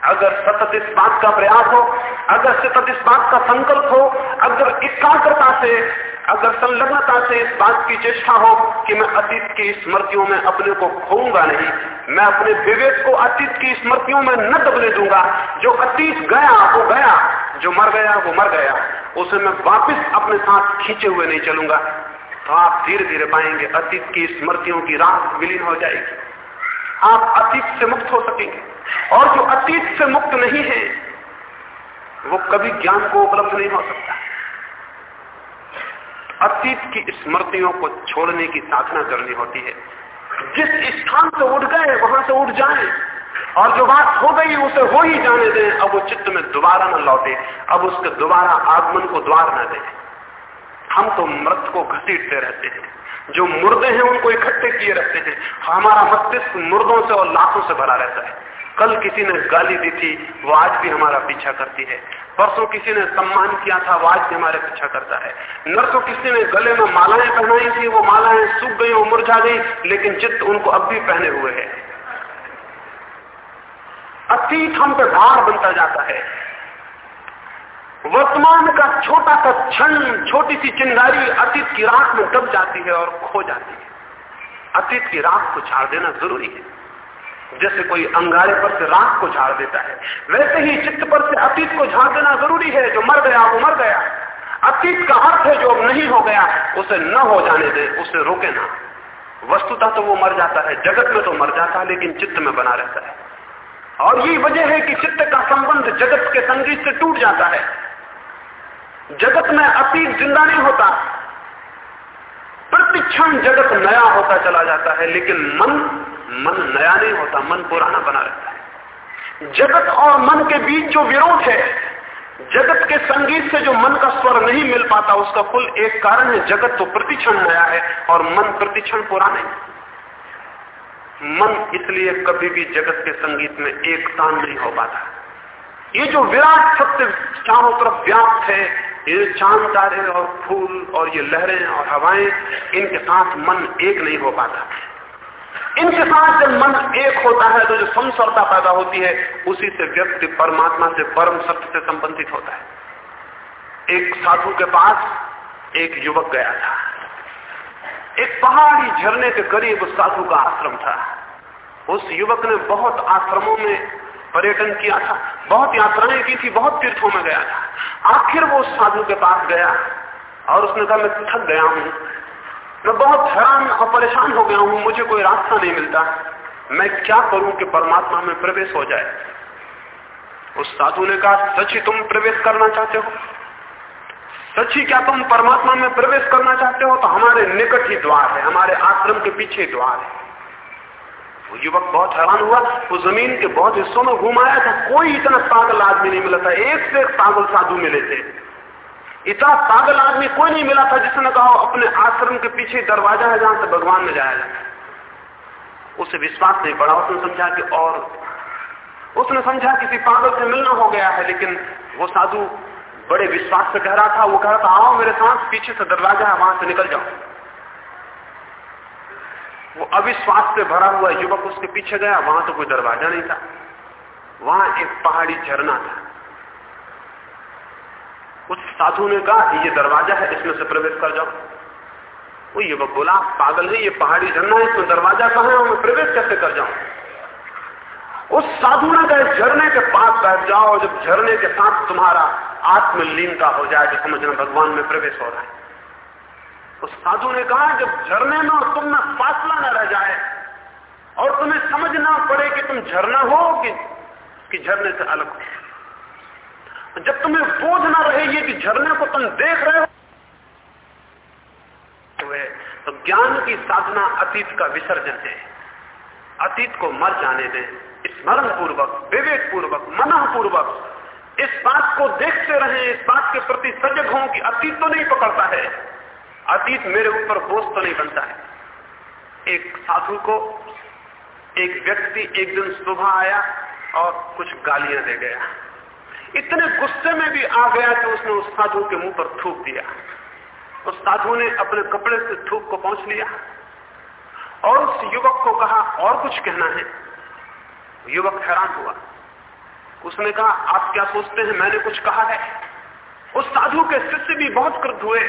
अगर सतत इस बात का प्रयास हो अगर सतत इस बात का संकल्प हो, अगर एकाग्रता से, अगर संलग्नता से इस बात की चेष्टा हो कि मैं अतीत की स्मृतियों में अपने को खोऊँगा नहीं, मैं अपने विवेक को अतीत की स्मृतियों में न दबने दूँगा। जो अतीत गया, वो गया, जो मर गया, वो मर गया, उसे मैं वापस अपने साथ खींचे हुए नहीं चलूँगा। तो आप धीरे धीरे पाएँगे, अतीत की स्मृतियों की रात विलीन हो जाएगी। आप अतीत से मुक्त हो सकेंगे। और जो अतीत से मुक्त नहीं है वो कभी ज्ञान को उपलब्ध नहीं हो सकता। अतीत की स्मृतियों को छोड़ने की साधना करनी होती है। जिस स्थान से उठ गए, वहाँ से उठ जाएँ। और जो बात हो गई, उसे हो ही जाने दें। अब वो चित्त में दोबारा न लौटे। अब उसके दोबारा आगमन को द्वार न दें। हम तो मृत को घसीटते रहते हैं। जो मुर्दे हैं, उनको इकट्ठे किए रहते हैं। हमारा मस्तिष्क मुर्दों से और लाखों से भरा रहता है। कल किसी ने गाली दी थी, वो आज भी हमारा पीछा करती है। परसों किसी ने सम्मान किया था, वो आज भी हमारे पीछा करता है। नरसों किसी ने गले में मालाएँ पहनाई थी, वो मालाएँ सूख गई और मुरझा गई, लेकिन चित्त उनको अब भी पहने हुए है। अतीत हम पे भार बनता जाता है। वर्तमान का छोटा सा क्षण, छोटी सी चिंगारी अतीत की राख में दब जाती है और खो जाती है। अतीत की राख को छाड़ देना ज़रूरी है। जैसे कोई अंगारे पर से राख को झाड़ देता है, वैसे ही चित्त पर से अतीत को झाड़ देना ज़रूरी है, जो मर गया, वो मर गया। अतीत का अर्थ है जो अब नहीं हो गया, उसे न हो जाने दे, उसे रोके ना। वस्तुता तो वो मर जाता है, जगत में तो मर जाता है, लेकिन चित्त में बना रहता है। और यही वजह है कि चित्त का संबंध जगत के संगीत से टूट जाता है। जगत में अतीत ज़िंदा नहीं होता। प्रतिक्षण जगत नया होता चला जाता है, लेकिन मन मन नया नहीं होता, मन पुराना बना रहता है। जगत और मन के बीच जो विरोध है, जगत के संगीत से जो मन का स्वर नहीं मिल पाता, उसका कुल एक कारण है, जगत तो प्रतिक्षण नया है और मन प्रतिक्षण पुराने मन इसलिए कभी भी जगत के संगीत में एक तान नहीं हो पाता। ये जो विराट सत्य चारों तरफ़ व्याप्त है, ये चाँद, तारे और फूल और ये लहरें और हवाएँ, इनके साथ मन एक नहीं हो पाता। इनके साथ जब मन एक होता है तो जो समसरता पैदा होती है, उसी से व्यक्ति परमात्मा से परम सत्य से संबंधित होता है। एक साधु के पास एक युवक गया था। एक पहाड़ी झरने के करीब उस साधु का आश्रम था। उस युवक ने बहुत आश्रमों में पर्यटन किया था, बहुत यात्राएँ की थी, बहुत तीर्थों में गया था। आखिर वो उस साधु के पास गया और उसने कहा, मैं थक गया हूँ मैं बहुत हैरान और परेशान हो गया हूँ, मुझे कोई रास्ता नहीं मिलता। मैं क्या करूँ कि परमात्मा में प्रवेश हो जाए? उस साधु ने कहा, सच ही तुम प्रवेश करना चाहते हो? सच ही क्या तुम परमात्मा में प्रवेश करना चाहते हो? तो हमारे निकट ही द्वार है, हमारे आश्रम के पीछे द्वार है। वो युवक बहुत हैरान हुआ, वो ज़मीन के बहुत हिस्सों में घूम आया था, कोई इतना पागल आदमी नहीं मिला था, एक से एक पागल साधु मिले थे। इतना पागल आदमी कोई नहीं मिला था जिसने कहा अपने आश्रम के पीछे दरवाज़ा है जहाँ से भगवान में जाया जाता उसे विश्वास नहीं पड़ा, उसने समझा कि और उसने समझा किसी पागल से मिलना हो गया है, लेकिन वो साधु बड़े विश्वास से कह रहा था, वो कह रहा था, आओ मेरे साथ, पीछे से दरवाज़ा है, वहाँ से निकल जाओ। वो अविश्वास से भरा हुआ युवक उसके पीछे गया, वहाँ तो कोई दरवाज़ा नहीं था। वहाँ एक पहाड़ी झरना था। साधु ने कहा ये दरवाज़ा है, इसमें से प्रवेश कर जाओ। वो युवक बोला, पागल है, ये पहाड़ी झरना है, इसमें दरवाज़ा कहा है मैं प्रवेश कैसे कर जाऊँ? उस साधु ने कहा झरने के पास बैठ जाओ जब झरने के साथ तुम्हारा आत्मलीनता हो जाए तो समझना भगवान में प्रवेश हो रहा है। उस साधु ने कहा, जब झरने में और तुम में फासला न रह जाए, और तुम्हें समझना पड़े कि तुम झरना हो कि झरने से अलग हो। जब तुम्हें बोझ ना रहे ये कि झरने को तुम देख रहे हो तो ज्ञान की साधना अतीत का विसर्जन है अतीत को मर जाने दें स्मरण पूर्वक विवेक पूर्वक मना पूर्वक इस बात को देखते रहे, इस बात के प्रति सजग हों कि अतीत तो नहीं पकड़ता है, अतीत मेरे ऊपर बोझ तो नहीं बनता है। एक साधु को, एक व्यक्ति, एक दिन सुबह आया और कुछ गालियाँ दे गया। इतने गुस्से में भी आ गया कि उसने उस साधु के मुँह पर थूक दिया। उस साधु ने अपने कपड़े से थूक को पहुँच लिया। और उस युवक को कहा, और कुछ कहना है? युवक हैरान हुआ। उसने कहा, आप क्या सोचते हैं? मैंने कुछ कहा है। उस साधु के शिष्य भी बहुत क्रुद्ध हुए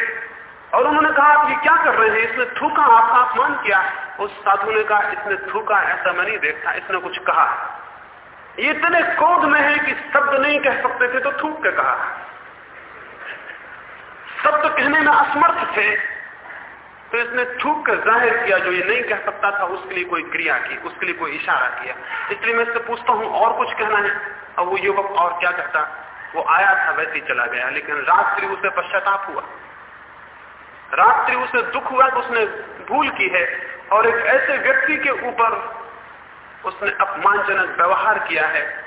और उन्होंने कहा, आप ये क्या कर रहे हैं? इसने थूका आपका अपमान किया? उस साधु ने कहा, इसने थूका ऐसा मैं नहीं देखता, इसने कुछ कहा ये इतने क्रोध में है कि शब्द नहीं कह सकते थे तो थूक के कहा। शब्द कहने में असमर्थ थे तो इसने थूक कर ज़ाहिर किया जो ये नहीं कह सकता था, उसके लिए कोई क्रिया की, उसके लिए कोई इशारा किया। इसलिए मैं इससे पूछता हूँ, और कुछ कहना है? अब वो युवक और क्या कहता? वो आया था, वैसे चला गया, लेकिन रात्रि उसे पश्चाताप हुआ। रात्रि उसे दुख हुआ कि उसने भूल की है, और एक ऐसे व्यक्ति के ऊपर उसने अपमानजनक व्यवहार किया है,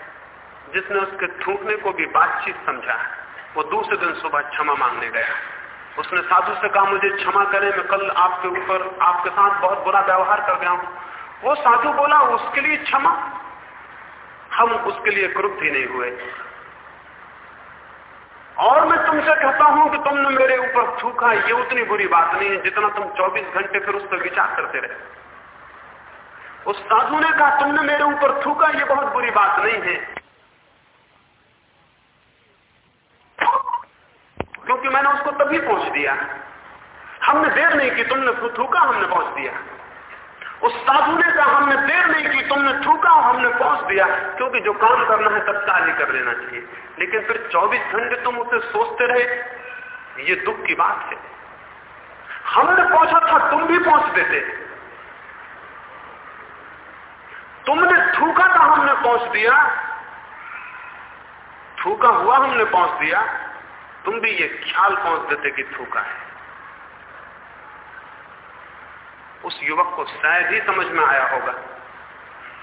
जिसने उसके थूकने को भी बातचीत समझा है। वो दूसरे दिन सुबह क्षमा मांगने गया। उसने साधु से कहा, मुझे क्षमा करें, मैं कल आपके ऊपर, आपके साथ बहुत बुरा व्यवहार कर गया हूँ। वो साधु बोला, उसके लिए क्षमा? हम उसके लिए क्रुद्ध ही नहीं हुए। और मैं तुमसे कहता हूँ कि तुमने मेरे ऊपर थूका, ये उतनी बुरी बात नहीं है, जितना तुम 24 घंटे फिर उस पर विचार करते रहे। उस साधु ने कहा, तुमने मेरे ऊपर थूका, ये बहुत बुरी बात नहीं है। क्योंकि मैंने उसको तभी पहुँच दिया। हमने देर नहीं की, तुमने थूका, हमने पहुँच दिया। उस साधु ने कहा, हमने देर नहीं की, तुमने थूका, हमने पहुँच दिया। क्योंकि जो काम करना है, तत्काल ही कर लेना चाहिए। लेकिन फिर 24 घंटे तुम उसे सोचते रहे, ये दुख की बात है। हमने पहुँचा था, तुम भी पहुँच देते तुमने थूका था हमने पहुँच दिया। थूका हुआ हमने पहुँच दिया। तुम भी ये ख्याल पहुँच देते कि थूका है। उस युवक को शायद ही समझ में आया होगा।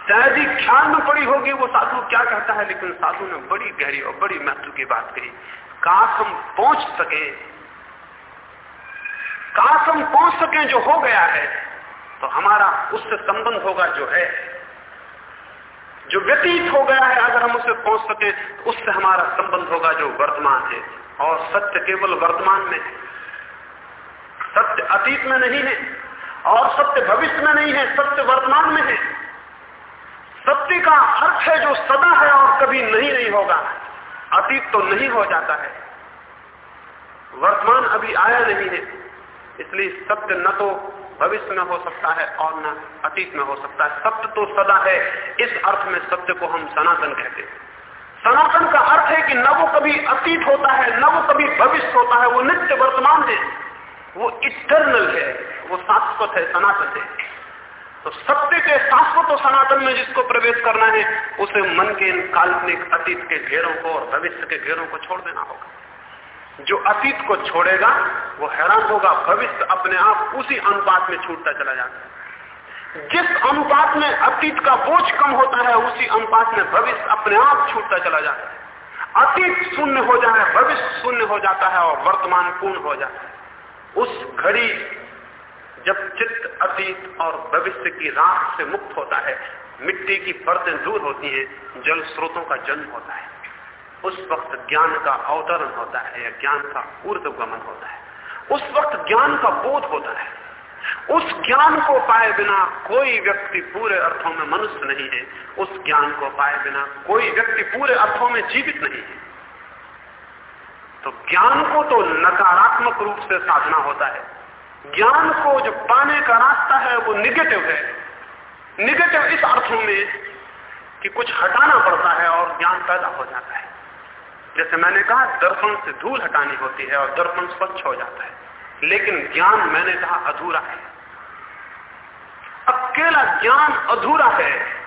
शायद ही ख्याल में पड़ी होगी वो साधु क्या कहता है, लेकिन साधु ने बड़ी गहरी और बड़ी महत्व की बात कही। काश हम पहुँच सके। काश हम पहुँच सके जो हो गया है तो हमारा उससे संबंध होगा जो है। जो व्यतीत हो गया है, अगर हम उसे पहुँच सके, उससे हमारा संबंध होगा जो वर्तमान है। और सत्य केवल वर्तमान में सत्य अतीत में नहीं है, और सत्य भविष्य में नहीं है, सत्य वर्तमान में है। सत्य का अर्थ है जो सदा है और कभी नहीं नहीं होगा। अतीत तो नहीं हो जाता है। वर्तमान अभी आया नहीं है। इसलिए सत्य न तो भविष्य में हो सकता है और न अतीत में हो सकता है। सत्य तो सदा है। इस अर्थ में सत्य को हम सनातन कहते हैं। सनातन का अर्थ है कि न वो कभी अतीत होता है, न वो कभी भविष्य होता है। वो नित्य वर्तमान है। वो इटर्नल है। वो शाश्वत है, सनातन है। तो सत्य के शाश्वत और सनातन में जिसको प्रवेश करना है, उसे मन के इन काल्पनिक अतीत के घेरों को और भविष्य के घेरों को छोड़ देना होगा। जो अतीत को छोड़ेगा, वो हैरान होगा, भविष्य अपने आप उसी अनुपात में छूटता चला जाता है। जिस अनुपात में अतीत का बोझ कम होता है, उसी अनुपात में भविष्य अपने आप छूटता चला जाता है। अतीत शून्य हो जाए, भविष्य शून्य हो जाता है और वर्तमान पूर्ण हो जाता है। उस घड़ी जब चित्त, अतीत और भविष्य की राह से मुक्त होता है, मिट्टी की परतें दूर होती हैं, जल स्रोतों का जन्म होता है। उस वक्त ज्ञान का अवतरण होता है या ज्ञान का ऊर्धगमन होता है। उस वक्त ज्ञान का बोध होता है। उस ज्ञान को पाए बिना कोई व्यक्ति पूरे अर्थों में मनुष्य नहीं है। उस ज्ञान को पाए बिना कोई व्यक्ति पूरे अर्थों में जीवित नहीं है। तो ज्ञान को तो नकारात्मक रूप से साधना होता है। ज्ञान को जो पाने का रास्ता है, वो निगेटिव है। निगेटिव इस अर्थों में कि कुछ हटाना पड़ता है और ज्ञान पैदा हो जाता है। जैसे मैंने कहा, दर्पण से धूल हटानी होती है और दर्पण स्वच्छ हो जाता है। लेकिन ज्ञान, मैंने कहा, अधूरा है। अकेला ज्ञान अधूरा है।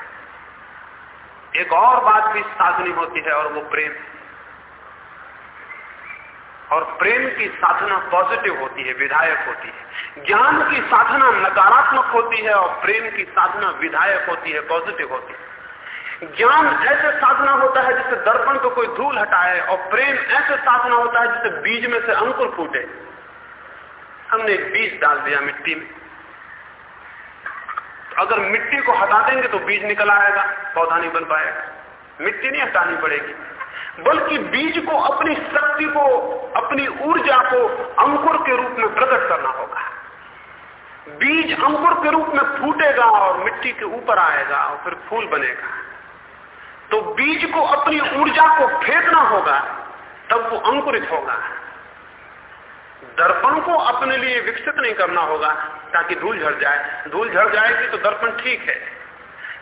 एक और बात भी साधनी होती है और वो प्रेम। और प्रेम की साधना पॉजिटिव होती है, विधायक होती है। ज्ञान की साधना नकारात्मक होती है और प्रेम की साधना विधायक होती है पॉजिटिव होती है। ज्ञान ऐसे साधना होता है जिससे दर्पण को कोई धूल हटाए और प्रेम ऐसे साधना होता है जिससे बीज में से अंकुर फूटे। हमने बीज डाल दिया मिट्टी में। तो अगर मिट्टी को हटा देंगे तो बीज निकल आएगा, पौधा नहीं बन पाएगा। मिट्टी नहीं हटानी पड़ेगी। बल्कि बीज को, अपनी शक्ति को, अपनी ऊर्जा को अंकुर के रूप में प्रकट करना होगा। बीज अंकुर के रूप में फूटेगा और मिट्टी के ऊपर आएगा और फिर फूल बनेगा। तो बीज को अपनी ऊर्जा को फेंकना होगा, तब वो अंकुरित होगा। दर्पण को अपने लिए विकसित नहीं करना होगा, ताकि धूल झड़ जाए। धूल झड़ जाएगी तो दर्पण ठीक है।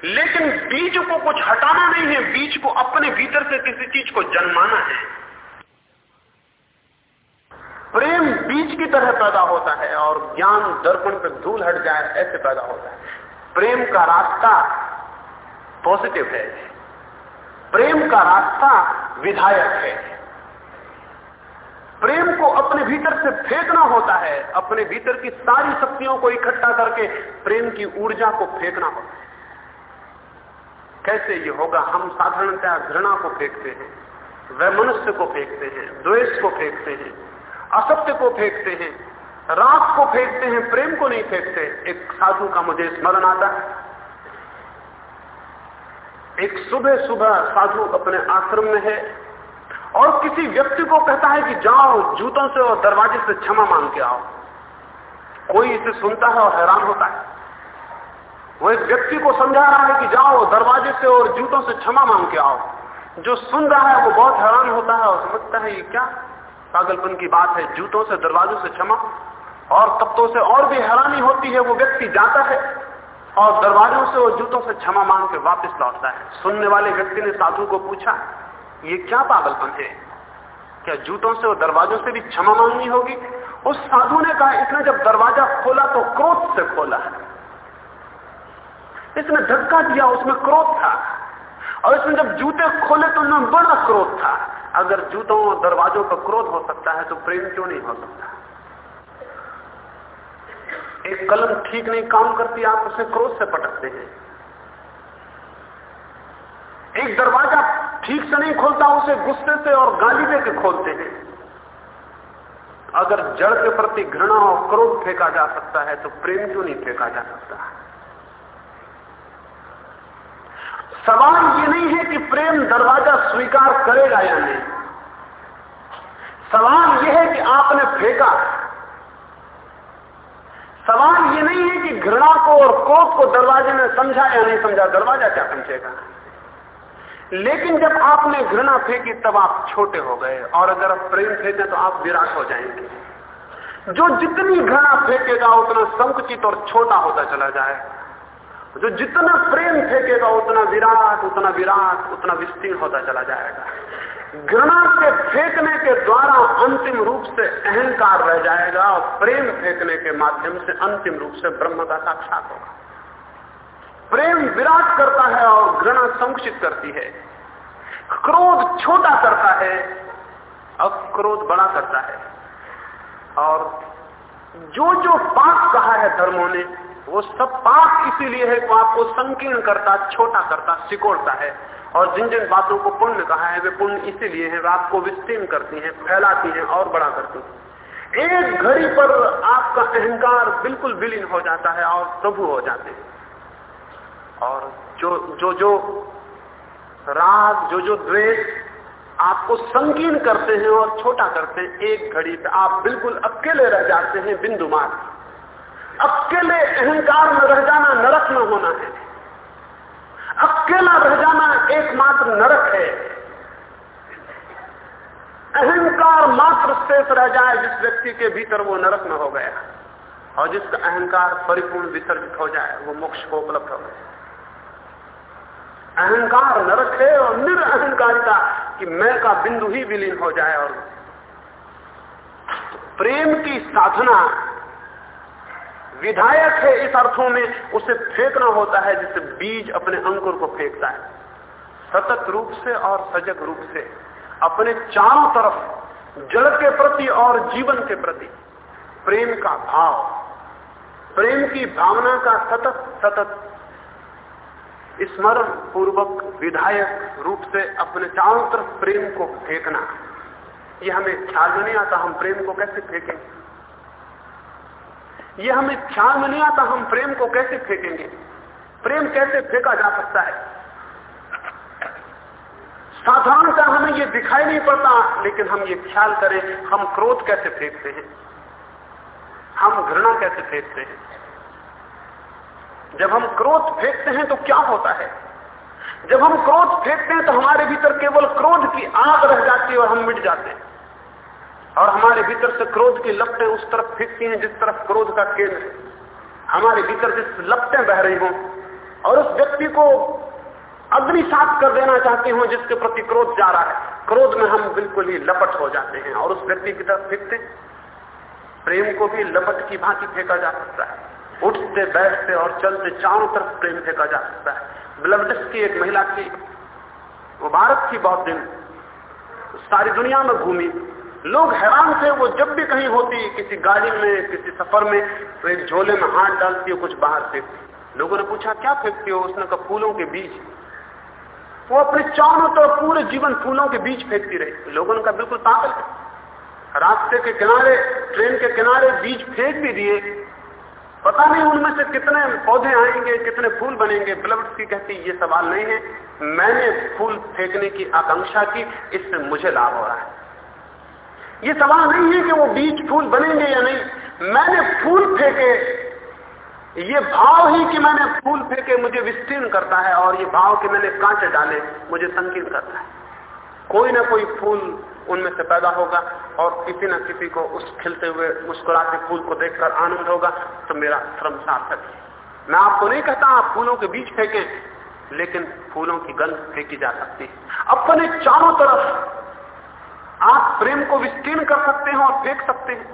लेकिन बीज को कुछ हटाना नहीं है, बीज को अपने भीतर से किसी चीज़ को जन्माना है। प्रेम बीज की तरह पैदा होता है और ज्ञान दर्पण पर धूल हट जाए, ऐसे पैदा होता है। प्रेम का रास्ता पॉजिटिव है। प्रेम का रास्ता विधायक है। प्रेम को अपने भीतर से फेंकना होता है। अपने भीतर की सारी शक्तियों को इकट्ठा करके प्रेम की ऊर्जा को फेंकना होता है। कैसे ये होगा? हम साधारणतः घृणा को फेंकते हैं, वह मनुष्य को फेंकते हैं, द्वेष को फेंकते हैं, असत्य को फेंकते हैं, राग को फेंकते हैं, प्रेम को नहीं फेंकते। एक साधु का मुझे स्मरण आता एक सुबह सुबह साधु अपने आश्रम में है और किसी व्यक्ति को कहता है कि जाओ, जूतों से और दरवाजे से क्षमा मांग के आओ। कोई इसे सुनता है और हैरान होता है। वो एक व्यक्ति को समझा रहा है कि जाओ, दरवाजे से और जूतों से क्षमा मांग के आओ। जो सुन रहा है वो बहुत हैरान होता है और समझता है, ये क्या पागलपन की बात है, जूतों से, दरवाजों से क्षमा? और तब तो उसे और भी हैरानी होती है, वो व्यक्ति जाता है। और दरवाजों से और जूतों से क्षमा मांग के वापस लौटता है। सुनने वाले व्यक्ति ने साधु को पूछा, ये क्या पागलपन है? क्या जूतों से और दरवाजों से भी क्षमा मांगनी होगी? उस साधु ने कहा, इसने जब दरवाज़ा खोला तो क्रोध से खोला। इसने धक्का दिया, उसमें क्रोध था। और इसने जब जूते खोले तो उनमें बड़ा क्रोध था। अगर जूतों और दरवाजों पर क्रोध हो सकता है तो प्रेम क्यों नहीं हो सकता? एक कलम ठीक नहीं काम करती, आप उसे क्रोध से पटकते हैं। एक दरवाज़ा ठीक से नहीं खोलता, उसे गुस्से से और गाली दे के खोलते हैं। अगर जड़ के प्रति घृणा और क्रोध फेंका जा सकता है तो प्रेम क्यों नहीं फेंका जा सकता? सवाल ये नहीं है कि प्रेम दरवाज़ा स्वीकार करेगा या नहीं। सवाल यह है कि आपने फेंका सवाल ये नहीं है कि घृणा को और क्रोध को दरवाजे में समझा या नहीं समझा, दरवाज़ा क्या समझेगा? लेकिन जब आपने घृणा फेंकी, तब आप छोटे हो गए, और अगर आप प्रेम फेंके तो आप विराट हो जाएँगे। जो जितनी घृणा फेंकेगा, उतना संकुचित और छोटा होता चला जाएगा जो जितना प्रेम फेंकेगा, उतना विराट उतना विराट, उतना विस्तीर्ण होता चला जाएगा। घृणा से फेंकने के द्वारा अंतिम रूप से अहंकार रह जाएगा और प्रेम फेंकने के माध्यम से अंतिम रूप से ब्रह्म का साक्षात होगा। प्रेम विराट करता है और घृणा संकुचित करती है। क्रोध छोटा करता है और क्रोध बड़ा करता है। और जो जो पाप कहा है धर्मों ने, वो सब पाप इसीलिए है वो आपको संकीर्ण करता, छोटा करता, सिकोड़ता है। और जिन जिन बातों को पुण्य कहा है, वे पुण्य इसीलिए है, वे आपको विस्तीर्ण करती हैं, फैलाती हैं और बड़ा करती हैं। एक घड़ी पर आपका अहंकार बिल्कुल विलीन हो जाता है और प्रभु हो जाते हैं। और जो जो जो राग, जो जो द्वेष आपको संकीर्ण करते हैं और छोटा करते हैं, एक घड़ी पे आप बिल्कुल अकेले रह जाते हैं, बिंदु मार अकेले अहंकार में रह जाना नरक में होना है। अकेला रह जाना एकमात्र नरक है। अहंकार मात्र शेष रह जाए, जिस व्यक्ति के भीतर वो नरक में हो गया, और जिसका अहंकार परिपूर्ण विसर्जित हो जाए, वो मोक्ष को उपलब्ध हो गया। अहंकार नरक है, और निरअहंकारिता कि मैं का बिंदु ही विलीन हो जाए, और प्रेम की साधना विधायक है इस अर्थों में, उसे फेंकना होता है जिससे बीज अपने अंकुर को फेंकता है। सतत रूप से और सजग रूप से, अपने चारों तरफ़ जल के प्रति और जीवन के प्रति प्रेम का भाव, प्रेम की भावना का सतत सतत स्मरण पूर्वक, विधायक रूप से अपने चारों तरफ़ प्रेम को फेंकना। ये हमें ख्याल में नहीं आता हम प्रेम को कैसे फेंकेंगे ये हमें ख्याल में नहीं आता हम प्रेम को कैसे फेंकेंगे? प्रेम कैसे फेंका जा सकता है? साधारणतः हमें ये दिखाई नहीं पड़ता, लेकिन हम ये ख्याल करें, हम क्रोध कैसे फेंकते हैं? हम घृणा कैसे फेंकते हैं? जब हम क्रोध फेंकते हैं तो क्या होता है? जब हम क्रोध फेंकते हैं तो हमारे भीतर केवल क्रोध की आग रह जाती है और हम मिट जाते हैं। और हमारे भीतर से क्रोध की लपटें उस तरफ़ फेंकती हैं जिस तरफ़ क्रोध का केंद्र हमारे भीतर से लपटें बह रही हों और उस व्यक्ति को अग्निशात कर देना चाहते हो, जिसके प्रति क्रोध जा रहा है। क्रोध में हम बिल्कुल ही लपट हो जाते हैं और उस व्यक्ति की तरफ़ फेंकते प्रेम को भी लपट की भांति फेंका जा सकता है। उठते, बैठते और चलते चारों तरफ़ प्रेम फेंका जा सकता है। ब्लवडिस की एक महिला थी वो भारत थी बहुत दिन, सारी दुनिया में घूमी। लोग हैरान थे, वो जब भी कहीं होती, किसी गाड़ी में, किसी सफ़र में तो एक झोले में हाथ डालती हो कुछ बाहर फेंकती। लोगों ने पूछा, क्या फेंकती हो? उसने कहा, फूलों के बीज। वो अपने चारों तरफ़ पूरे जीवन फूलों के बीच फेंकती रही। लोगों कहा, बिल्कुल पागल रास्ते के किनारे, ट्रेन के किनारे बीज फेंक भी दिए। पता नहीं उनमें से कितने पौधे आएँगे, कितने फूल बनेंगे। की कहती, ये सवाल नहीं है। मैंने फूल फेंकने की आकांक्षा की, इससे मुझे लाभ हो रहा है। ये सवाल नहीं है कि वो बीज फूल बनेंगे या नहीं। मैंने फूल फेंके ये भाव ही कि मैंने फूल फेंके मुझे विस्तीर्ण करता है और ये भाव कि मैंने कांटे डाले मुझे संकीर्ण करता है। कोई ना कोई फूल उनमें से पैदा होगा और किसी न किसी को उस खिलते हुए, मुस्कुराते फूल को देखकर आनंद होगा तो मेरा श्रम सार्थक है। मैं आपको नहीं कहता आप फूलों के बीच फेंके, लेकिन फूलों की गंध फेंकी जा सकती है। अपने चारों तरफ़ आप प्रेम को विस्तीर्ण कर सकते हैं और फेंक सकते हैं।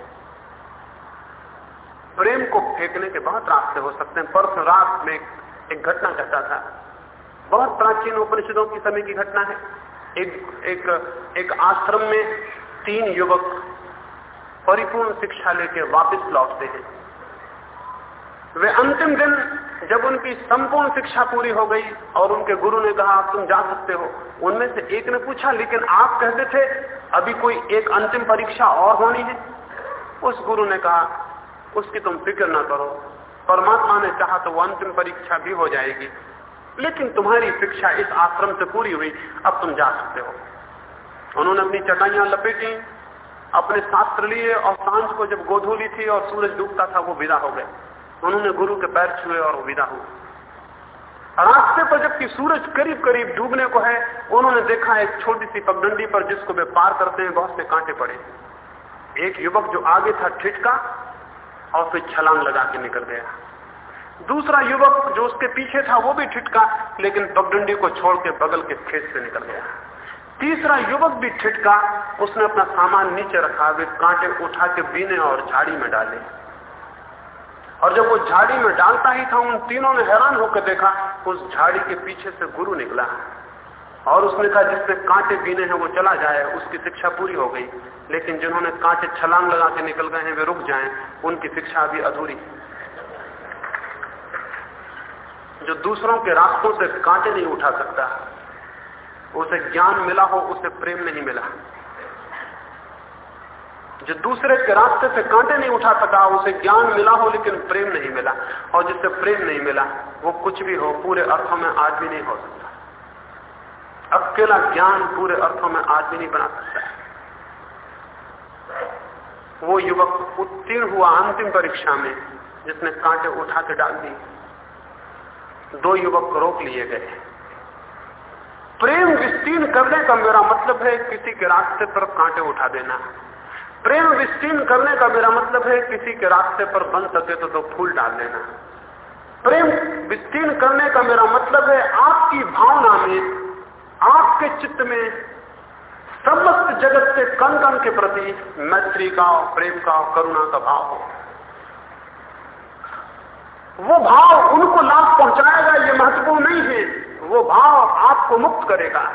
प्रेम को फेंकने के बहुत रास्ते हो सकते हैं। परसों रात में एक घटना कहता था। बहुत प्राचीन उपनिषदों की समय की घटना है। एक एक एक आश्रम में तीन युवक परिपूर्ण शिक्षा लेके वापस लौटते हैं। वे अंतिम दिन जब उनकी संपूर्ण शिक्षा पूरी हो गई और उनके गुरु ने कहा, आप तुम जा सकते हो। उनमें से एक ने पूछा, लेकिन आप कहते थे, अभी कोई एक अंतिम परीक्षा और होनी है? उस गुरु ने कहा उसकी तुम फ़िक्र ना करो। परमात्मा ने चाहा तो वो अंतिम परीक्षा भी हो जाएगी। लेकिन तुम्हारी शिक्षा इस आश्रम से पूरी हुई। अब तुम जा सकते हो। उन्होंने अपनी चटाइयाँ लपेटी, अपने शास्त्र लिए और साँझ को जब गोधूली थी और सूरज डूबता था, वो विदा हो गए। उन्होंने गुरु के पैर छुए और वो विदा हुए। रास्ते पर जबकि सूरज करीब करीब डूबने को है, उन्होंने देखा एक छोटी सी पगडंडी पर जिसको वे पार करते हैं बहुत से कांटे पड़े। एक युवक जो आगे था, ठिठका और फिर छलांग लगा के निकल गया। दूसरा युवक जो उसके पीछे था, वो भी ठिटका लेकिन पगडंडी को छोड़ के बगल के खेत से निकल गया। तीसरा युवक भी ठिटका उसने अपना सामान नीचे रखा, वे कांटे उठा के बीने और झाड़ी में डाले। और जब वो झाड़ी में डालता ही था, उन तीनों ने हैरान होकर देखा, उस झाड़ी के पीछे से गुरु निकला। और उसने कहा जिसने कांटे बीने हैं, वो चला जाए, उसकी शिक्षा पूरी हो गई। लेकिन जिन्होंने कांटे छलांग लगा के निकल गए हैं, वे रुक जाएँ, उनकी शिक्षा अभी अधूरी जो दूसरों के रास्तों से कांटे नहीं उठा सकता, उसे ज्ञान मिला हो, उसे प्रेम नहीं मिला। जो दूसरे के रास्ते से कांटे नहीं उठा सका, उसे ज्ञान मिला हो, लेकिन प्रेम नहीं मिला। और जिससे प्रेम नहीं मिला, वो कुछ भी हो, पूरे अर्थों में आदमी नहीं हो सकता। अकेला ज्ञान पूरे अर्थों में आदमी नहीं बना सकता है। वो युवक उत्तीर्ण हुआ अंतिम परीक्षा में जिसने कांटे उठा के डाल दी दो युवक रोक लिए गए। प्रेम विस्तीर्ण करने का मेरा मतलब है किसी के रास्ते पर कांटे उठा देना। प्रेम विस्तीर्ण करने का मेरा मतलब है किसी के रास्ते पर बन सके तो, तो फूल डाल देना। प्रेम विस्तीर्ण करने का मेरा मतलब है आपकी भावना में आपके चित्त में समस्त जगत से कण कण के प्रति मैत्री का, प्रेम का, करुणा का भाव हो। वो भाव उनको लाभ पहुंचाएगा, ये महत्वपूर्ण नहीं है। वो भाव आपको मुक्त करेगा।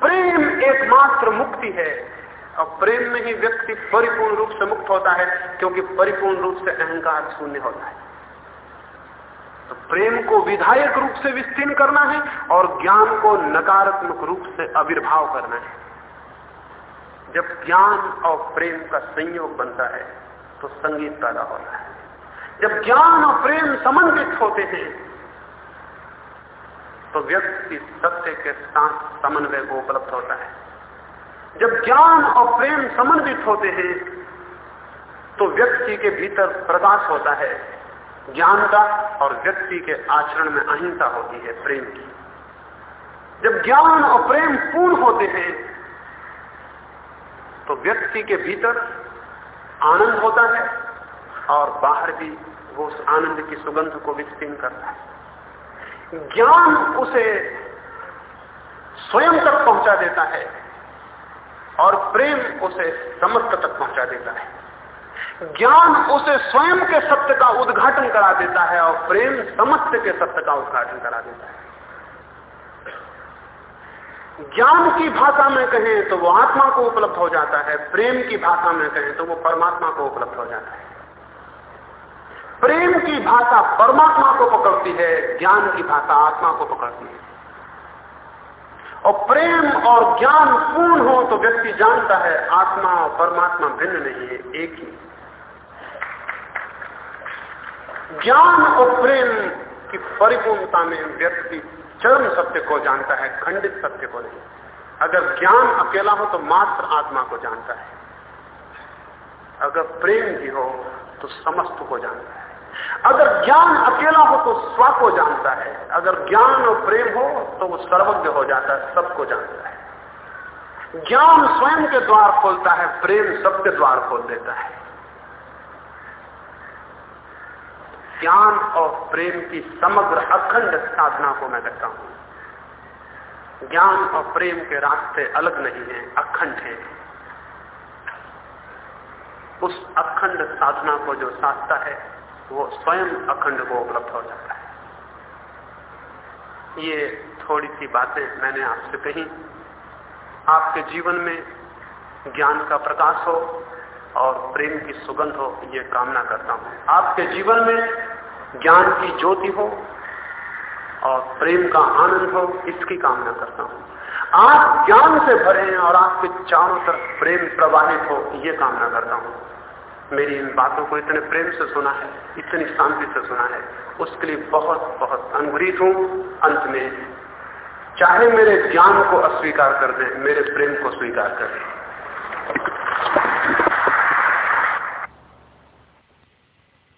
प्रेम एकमात्र मुक्ति है। और प्रेम में ही व्यक्ति परिपूर्ण रूप से मुक्त होता है, क्योंकि परिपूर्ण रूप से अहंकार शून्य होता है। तो प्रेम को विधायक रूप से विस्तीर्ण करना है और ज्ञान को नकारात्मक रूप से आविर्भाव करना है। जब ज्ञान और प्रेम का संयोग बनता है तो संगीत पैदा होता है। जब ज्ञान और प्रेम समन्वित होते हैं तो व्यक्ति सत्य के साथ समन्वय को उपलब्ध होता है। जब ज्ञान और प्रेम समन्वित होते हैं तो व्यक्ति के भीतर प्रकाश होता है। ज्ञान का और व्यक्ति के आचरण में अहिंसा होती है, प्रेम की। जब ज्ञान और प्रेम पूर्ण होते हैं तो व्यक्ति के भीतर आनंद होता है और बाहर भी वो उस आनंद की सुगंध को विस्तीर्ण करता है। ज्ञान उसे स्वयं तक पहुँचा देता है और प्रेम उसे समस्त तक पहुँचा देता है। ज्ञान उसे स्वयं के सत्य का उद्घाटन करा देता है और प्रेम समस्त के सत्य का उद्घाटन करा देता है। ज्ञान की भाषा में कहें तो वो आत्मा को उपलब्ध हो जाता है, प्रेम की भाषा में कहें तो वो परमात्मा को उपलब्ध हो जाता है। प्रेम की भाषा परमात्मा को पकड़ती है, ज्ञान की भाषा आत्मा को पकड़ती है। और प्रेम और ज्ञान पूर्ण हो तो व्यक्ति जानता है आत्मा और परमात्मा भिन्न नहीं है, एक ही। ज्ञान और प्रेम की परिपूर्णता में व्यक्ति चरम सत्य को जानता है, खंडित सत्य को नहीं। अगर ज्ञान अकेला हो तो मात्र आत्मा को जानता है। अगर प्रेम भी हो तो समस्त को जानता है। अगर ज्ञान अकेला हो तो स्व को जानता है। अगर ज्ञान और प्रेम हो तो वो सर्वज्ञ हो जाता है सबको जानता है। ज्ञान स्वयं के द्वार खोलता है, प्रेम सबके द्वार खोल देता है। ज्ञान और प्रेम की समग्र अखंड साधना को मैं कहता हूँ। ज्ञान और प्रेम के रास्ते अलग नहीं है, अखंड है। उस अखंड साधना को जो साधता है, वो स्वयं अखंड को उपलब्ध हो जाता है। ये थोड़ी सी बातें मैंने आपसे कही। आपके जीवन में ज्ञान का प्रकाश हो और प्रेम की सुगंध हो, ये कामना करता हूँ। आपके जीवन में ज्ञान की ज्योति हो और प्रेम का आनंद हो, इसकी कामना करता हूँ। आप ज्ञान से भरे हैं और आपके चारों तरफ़ प्रेम प्रवाहित हो, ये कामना करता हूँ। मेरी इन बातों को इतने प्रेम से सुना है, इतनी शांति से सुना है। उसके लिए बहुत बहुत अनुग्रहित हूँ। अंत में, चाहे मेरे ज्ञान को अस्वीकार कर दे, मेरे प्रेम को स्वीकार करें